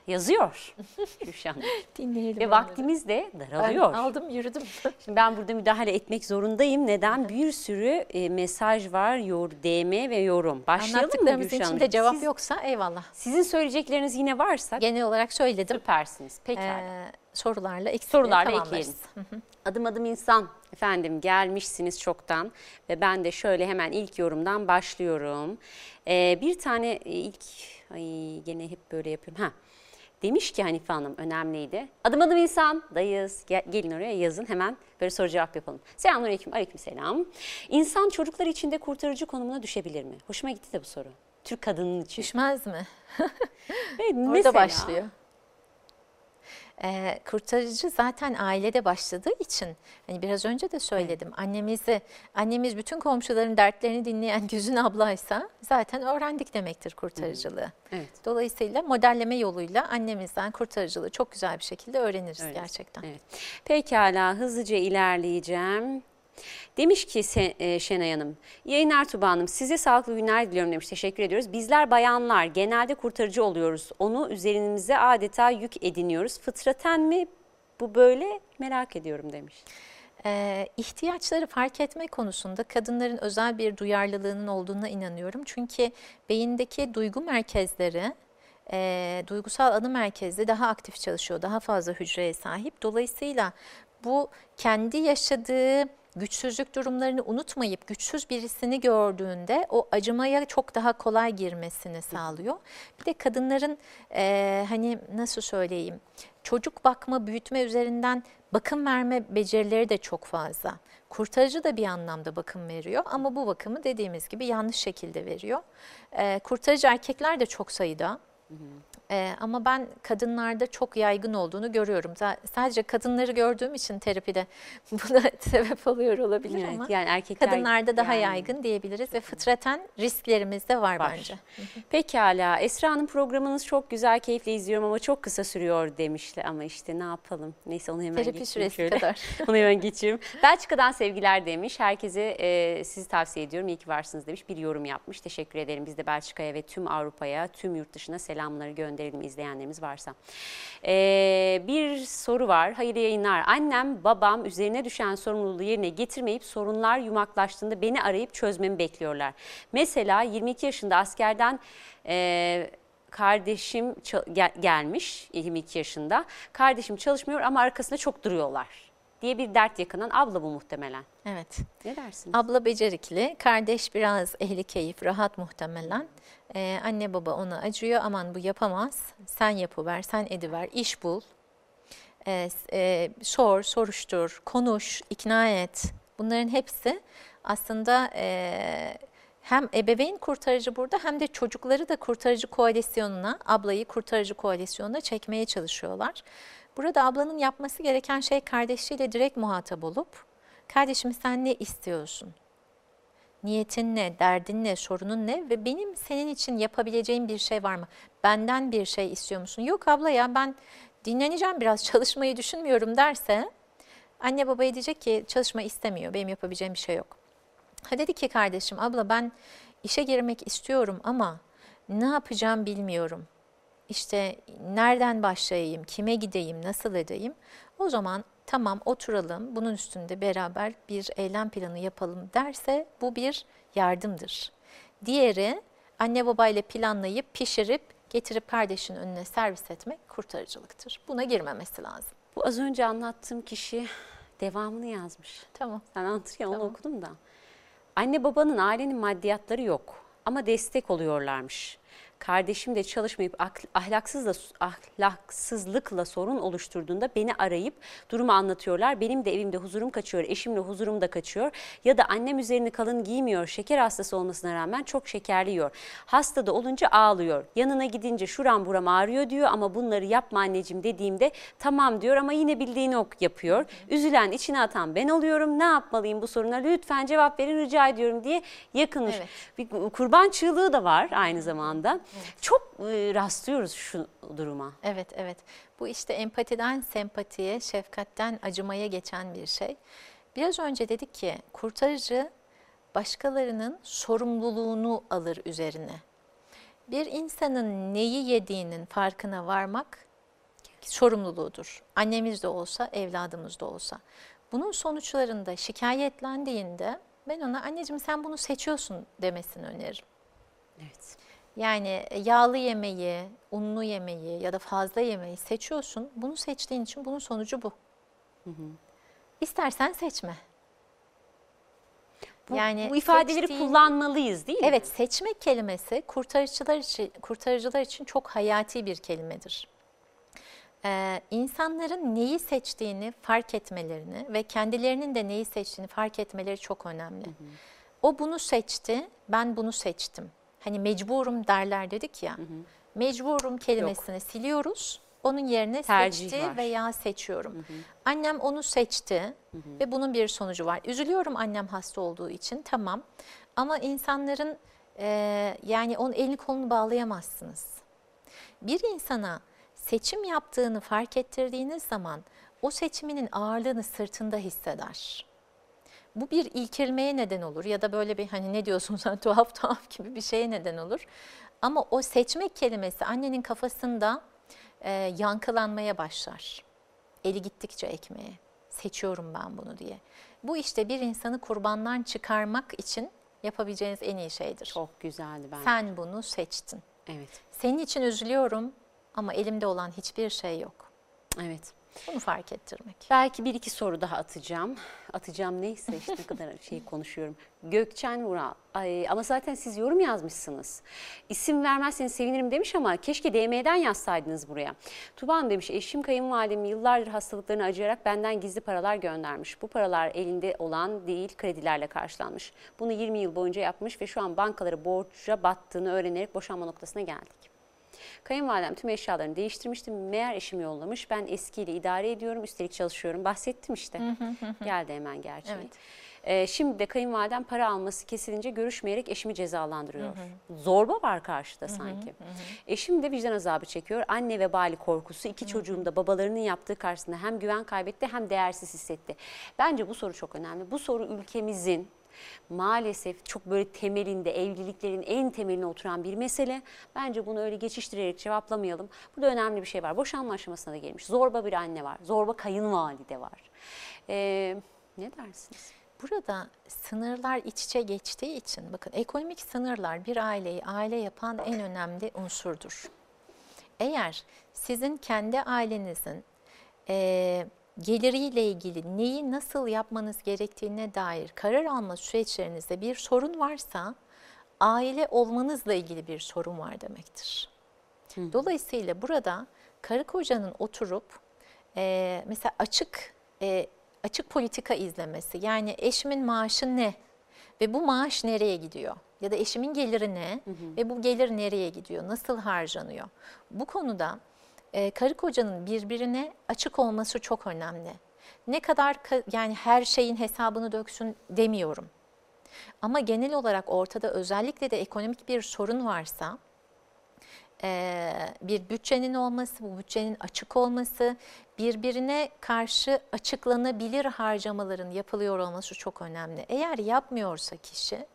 yazıyor (laughs) Hanım. Dinleyelim. Ve vaktimiz de ben daralıyor. aldım yürüdüm. (laughs) Şimdi ben burada müdahale etmek zorundayım. Neden? Bir sürü e, mesaj var, yor, DM ve yorum. Başlayalım mı Anlattıklarımızın Gülşah Hanım? içinde cevap Siz- yoksa eyvallah. Sizin söyleyecekleriniz yine varsa Genel olarak söyledim. süpersiniz. Peki. Ee, sorularla eksikleri Sorularla ekleyelim. Adım adım insan efendim gelmişsiniz çoktan ve ben de şöyle hemen ilk yorumdan başlıyorum. Ee, bir tane e, ilk ay gene hep böyle yapıyorum. Ha. Demiş ki Hanife Hanım önemliydi. Adım adım insan dayız Gel- gelin oraya yazın hemen böyle soru cevap yapalım. Selamünaleyküm aleyküm selam. İnsan çocuklar içinde kurtarıcı konumuna düşebilir mi? Hoşuma gitti de bu soru. Türk kadının için. Düşmez mi? Evet, Orada mesela- başlıyor. Ee, kurtarıcı zaten ailede başladığı için hani biraz önce de söyledim annemizi annemiz bütün komşuların dertlerini dinleyen (laughs) Güzün ablaysa zaten öğrendik demektir kurtarıcılığı. Evet. Dolayısıyla modelleme yoluyla annemizden kurtarıcılığı çok güzel bir şekilde öğreniriz Öyle. gerçekten. Evet. Pekala hızlıca ilerleyeceğim. Demiş ki e, Şenay Hanım, yayınlar Tuba Hanım size sağlıklı günler diliyorum demiş. Teşekkür ediyoruz. Bizler bayanlar genelde kurtarıcı oluyoruz. Onu üzerimize adeta yük ediniyoruz. Fıtraten mi bu böyle merak ediyorum demiş. Ee, ihtiyaçları fark etme konusunda kadınların özel bir duyarlılığının olduğuna inanıyorum. Çünkü beyindeki duygu merkezleri, e, duygusal anı merkezi daha aktif çalışıyor, daha fazla hücreye sahip. Dolayısıyla bu kendi yaşadığı güçsüzlük durumlarını unutmayıp güçsüz birisini gördüğünde o acımaya çok daha kolay girmesini sağlıyor. Bir de kadınların e, hani nasıl söyleyeyim çocuk bakma, büyütme üzerinden bakım verme becerileri de çok fazla. Kurtarıcı da bir anlamda bakım veriyor ama bu bakımı dediğimiz gibi yanlış şekilde veriyor. E, kurtarıcı erkekler de çok sayıda. Ee, ama ben kadınlarda çok yaygın olduğunu görüyorum. Z- Sadece kadınları gördüğüm için terapide (laughs) buna sebep oluyor olabilir Evet, ama yani erkekler kadınlarda daha yani- yaygın diyebiliriz ve fıtraten risklerimiz de var, Var. bence. Pekala Esra Hanım programınız çok güzel keyifle izliyorum ama çok kısa sürüyor demişler ama işte ne yapalım. Neyse onu hemen Terapi geçeyim süresi şöyle. kadar. (laughs) Onu hemen geçiyorum. Belçika'dan sevgiler demiş. Herkese e, sizi tavsiye ediyorum. İyi ki varsınız demiş. Bir yorum yapmış. Teşekkür ederim. Biz de Belçika'ya ve tüm Avrupa'ya, tüm yurt dışına selamları gönderelim izleyenlerimiz varsa. E, bir soru var. Hayırlı yayınlar. Annem, babam üzerine düşen sorumluluğu yerine getirmeyip sorunlar yumaklaştığında beni arayıp çözmemi bekliyorlar. Mesela 22 yaşında askerden... E, kardeşim gelmiş 22 yaşında. Kardeşim çalışmıyor ama arkasında çok duruyorlar diye bir dert yakınan abla bu muhtemelen. Evet. Ne dersin? Abla becerikli, kardeş biraz ehli keyif, rahat muhtemelen. Ee, anne baba ona acıyor, aman bu yapamaz, sen yapıver, sen ediver, iş bul. Ee, e, sor, soruştur, konuş, ikna et. Bunların hepsi aslında e, hem ebeveyn kurtarıcı burada hem de çocukları da kurtarıcı koalisyonuna, ablayı kurtarıcı koalisyonuna çekmeye çalışıyorlar. Burada ablanın yapması gereken şey kardeşiyle direkt muhatap olup, kardeşim sen ne istiyorsun? Niyetin ne, derdin ne, sorunun ne ve benim senin için yapabileceğim bir şey var mı? Benden bir şey istiyor musun? Yok abla ya ben dinleneceğim biraz (laughs) çalışmayı düşünmüyorum derse anne babaya diyecek ki çalışma istemiyor, benim yapabileceğim bir şey yok. Ha dedi ki kardeşim abla ben işe girmek istiyorum ama ne yapacağım bilmiyorum. İşte nereden başlayayım, kime gideyim, nasıl edeyim? O zaman tamam oturalım, bunun üstünde beraber bir eylem planı yapalım derse bu bir yardımdır. Diğeri anne babayla planlayıp pişirip getirip kardeşin önüne servis etmek kurtarıcılıktır. Buna girmemesi lazım. Bu az önce anlattığım kişi devamını yazmış. Tamam. Sen anlatırken onu Tamam. okudum da. Anne babanın ailenin maddiyatları yok ama destek oluyorlarmış. Kardeşim de çalışmayıp ak- ahlaksızla, ahlaksızlıkla sorun oluşturduğunda beni arayıp durumu anlatıyorlar. Benim de evimde huzurum kaçıyor, eşimle huzurum da kaçıyor. Ya da annem üzerini kalın giymiyor, şeker hastası olmasına rağmen çok şekerli yiyor. Hasta da olunca ağlıyor. Yanına gidince şuram buram ağrıyor diyor ama bunları yapma anneciğim dediğimde tamam diyor ama yine bildiğini ok yapıyor. Üzülen, içine atan ben oluyorum. Ne yapmalıyım bu soruna? Lütfen cevap verin rica ediyorum diye yakınmış. Evet. Bir kurban çığlığı da var aynı zamanda. Çok e, rastlıyoruz şu duruma. Evet, evet. Bu işte empatiden sempatiye, şefkatten acımaya geçen bir şey. Biraz önce dedik ki kurtarıcı başkalarının sorumluluğunu alır üzerine. Bir insanın neyi yediğinin farkına varmak sorumluluğudur. Annemiz de olsa, evladımız da olsa. Bunun sonuçlarında şikayetlendiğinde ben ona anneciğim sen bunu seçiyorsun demesini öneririm. Evet. Yani yağlı yemeği, unlu yemeği ya da fazla yemeği seçiyorsun. Bunu seçtiğin için bunun sonucu bu. İstersen seçme. Bu, Yani bu ifadeleri seçtiğin- kullanmalıyız değil mi? Evet, seçmek kelimesi kurtarıcılar için kurtarıcılar için çok hayati bir kelimedir. Ee, insanların neyi seçtiğini fark etmelerini ve kendilerinin de neyi seçtiğini fark etmeleri çok önemli. O bunu seçti, ben bunu seçtim. Hani mecburum derler dedik ya. Mecburum kelimesini siliyoruz. Onun yerine Tercih seçti var. veya seçiyorum. Annem onu seçti ve bunun bir sonucu var. Üzülüyorum annem hasta olduğu için tamam. Ama insanların e, yani onun elini kolunu bağlayamazsınız. Bir insana seçim yaptığını fark ettirdiğiniz zaman o seçiminin ağırlığını sırtında hisseder. Bu bir ilkilmeye neden olur ya da böyle bir hani ne diyorsun sen (laughs) tuhaf tuhaf gibi bir şeye neden olur. Ama o seçmek kelimesi annenin kafasında e, yankılanmaya başlar. Eli gittikçe ekmeğe. Seçiyorum ben bunu diye. Bu işte bir insanı kurbandan çıkarmak için yapabileceğiniz en iyi şeydir. Çok güzeldi ben. Sen bunu seçtin. Evet. Senin için üzülüyorum ama elimde olan hiçbir şey yok. Evet. Bunu fark ettirmek. Belki bir iki soru daha atacağım. Atacağım neyse işte ne kadar (laughs) şey konuşuyorum. Gökçen Vural. Ay, ama zaten siz yorum yazmışsınız. İsim vermezseniz sevinirim demiş ama keşke DM'den yazsaydınız buraya. Tuba Hanım demiş eşim kayınvalidem yıllardır hastalıklarını acıyarak benden gizli paralar göndermiş. Bu paralar elinde olan değil kredilerle karşılanmış. Bunu 20 yıl boyunca yapmış ve şu an bankaları borca battığını öğrenerek boşanma noktasına geldik. Kayınvalidem tüm eşyalarını değiştirmiştim. Meğer eşim yollamış. Ben eskiyle idare ediyorum. Üstelik çalışıyorum. Bahsettim işte. Geldi hemen gerçeği. Evet. Ee, şimdi de kayınvalidem para alması kesilince görüşmeyerek eşimi cezalandırıyor. Zorba var karşıda sanki. Eşim de vicdan azabı çekiyor. Anne ve bali korkusu. İki çocuğum da babalarının yaptığı karşısında hem güven kaybetti hem değersiz hissetti. Bence bu soru çok önemli. Bu soru ülkemizin maalesef çok böyle temelinde evliliklerin en temeline oturan bir mesele. Bence bunu öyle geçiştirerek cevaplamayalım. Burada önemli bir şey var. Boşanma aşamasına da gelmiş. Zorba bir anne var. Zorba kayınvalide var. Ee, ne dersiniz? Burada sınırlar iç içe geçtiği için bakın ekonomik sınırlar bir aileyi aile yapan en önemli unsurdur. Eğer sizin kendi ailenizin e, geliriyle ilgili neyi nasıl yapmanız gerektiğine dair karar alma süreçlerinizde bir sorun varsa aile olmanızla ilgili bir sorun var demektir. Dolayısıyla burada karı kocanın oturup e, mesela açık e, açık politika izlemesi yani eşimin maaşı ne ve bu maaş nereye gidiyor ya da eşimin geliri ne ve bu gelir nereye gidiyor nasıl harcanıyor? Bu konuda e, karı kocanın birbirine açık olması çok önemli. Ne kadar ka- yani her şeyin hesabını döksün demiyorum. Ama genel olarak ortada özellikle de ekonomik bir sorun varsa e, bir bütçenin olması, bu bütçenin açık olması, birbirine karşı açıklanabilir harcamaların yapılıyor olması çok önemli. Eğer yapmıyorsa kişi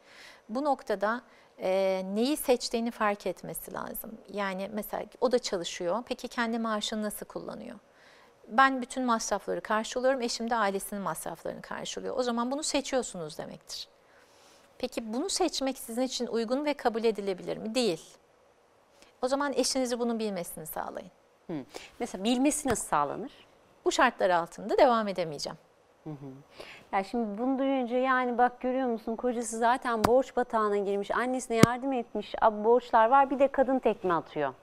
bu noktada e, neyi seçtiğini fark etmesi lazım. Yani mesela o da çalışıyor, peki kendi maaşını nasıl kullanıyor? Ben bütün masrafları karşılıyorum, eşim de ailesinin masraflarını karşılıyor. O zaman bunu seçiyorsunuz demektir. Peki bunu seçmek sizin için uygun ve kabul edilebilir mi? Değil. O zaman eşinizi bunu bilmesini sağlayın. Hı. Mesela bilmesi nasıl sağlanır? Bu şartlar altında devam edemeyeceğim. Ya şimdi bunu duyunca yani bak görüyor musun kocası zaten borç batağına girmiş, annesine yardım etmiş, ab borçlar var bir de kadın tekme atıyor.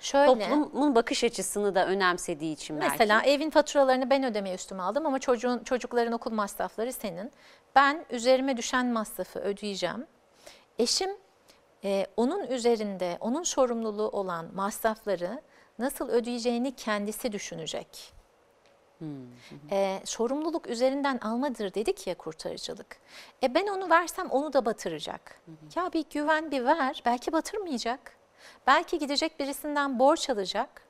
Şöyle, Toplumun bakış açısını da önemsediği için belki. mesela evin faturalarını ben ödemeye üstüme aldım ama çocuğun çocukların okul masrafları senin. Ben üzerime düşen masrafı ödeyeceğim. Eşim e, onun üzerinde, onun sorumluluğu olan masrafları nasıl ödeyeceğini kendisi düşünecek. E, sorumluluk üzerinden almadır dedik ya kurtarıcılık. E ben onu versem onu da batıracak. Ya bir güven bir ver, belki batırmayacak. Belki gidecek birisinden borç alacak,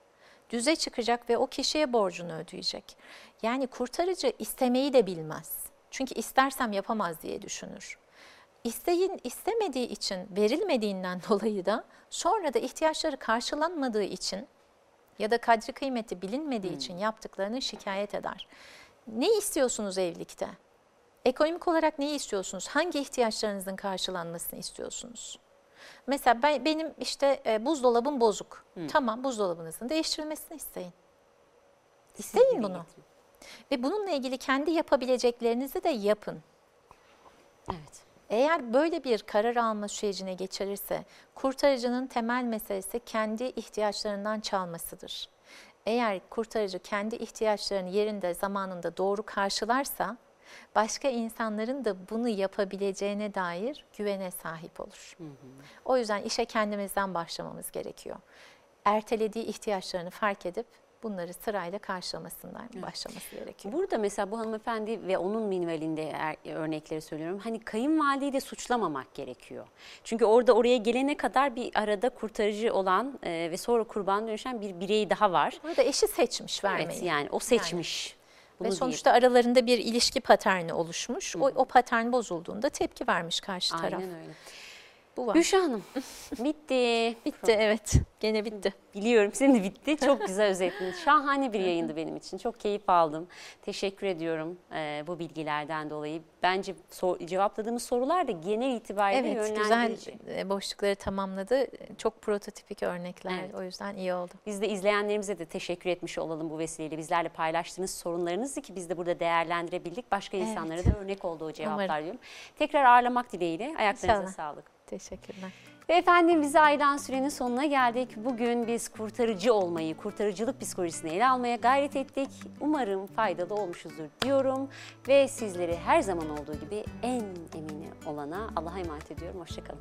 düze çıkacak ve o kişiye borcunu ödeyecek. Yani kurtarıcı istemeyi de bilmez. Çünkü istersem yapamaz diye düşünür. isteyin istemediği için verilmediğinden (laughs) dolayı da sonra da ihtiyaçları karşılanmadığı için ya da kadri kıymeti bilinmediği için yaptıklarını şikayet eder. Ne istiyorsunuz evlilikte? Ekonomik olarak neyi istiyorsunuz? Hangi ihtiyaçlarınızın karşılanmasını istiyorsunuz? Mesela ben, benim işte e, buzdolabım bozuk. Tamam buzdolabınızın değiştirilmesini isteyin. İsteyin bunu. Ve bununla ilgili kendi yapabileceklerinizi de yapın. Evet. Eğer böyle bir karar alma sürecine geçirirse kurtarıcının temel meselesi kendi ihtiyaçlarından çalmasıdır. Eğer kurtarıcı kendi ihtiyaçlarını yerinde zamanında doğru karşılarsa başka insanların da bunu yapabileceğine dair güvene sahip olur. O yüzden işe kendimizden başlamamız gerekiyor. Ertelediği ihtiyaçlarını fark edip bunları sırayla karşılamasından başlaması gerekiyor. Burada mesela bu hanımefendi ve onun minvalinde er- örnekleri söylüyorum. Hani kayınvalideyi de suçlamamak gerekiyor. Çünkü orada oraya gelene kadar bir arada kurtarıcı olan e, ve sonra kurban dönüşen bir birey daha var. Burada eşi seçmiş vermeyi. Evet yani o seçmiş. Bunu Ve sonuçta aralarında bir ilişki paterni oluşmuş. O, o patern bozulduğunda tepki vermiş karşı taraf. Aynen öyle. Bu var. Gülşah Hanım (laughs) bitti. Bitti evet. Gene bitti. Biliyorum senin de bitti. Çok güzel özetledin. (laughs) Şahane bir yayındı benim için. Çok keyif aldım. Teşekkür ediyorum e, bu bilgilerden dolayı. Bence sor- cevapladığımız sorular da genel itibariyle Evet güzel yönlendirici. e, boşlukları tamamladı. Çok prototipik örnekler. Evet. O yüzden iyi oldu. Biz de izleyenlerimize de teşekkür etmiş olalım bu vesileyle. Bizlerle paylaştığınız sorunlarınızı ki biz de burada değerlendirebildik. Başka Evet. insanlara da örnek oldu o cevaplar Umarım. diyorum. Tekrar ağırlamak dileğiyle. Ayaklarınıza İnşallah. sağlık. Teşekkürler. Ve efendim bize ayrılan sürenin sonuna geldik. Bugün biz kurtarıcı olmayı, kurtarıcılık psikolojisini ele almaya gayret ettik. Umarım faydalı olmuşuzdur diyorum. Ve sizleri her zaman olduğu gibi en emini olana Allah'a emanet ediyorum. Hoşçakalın.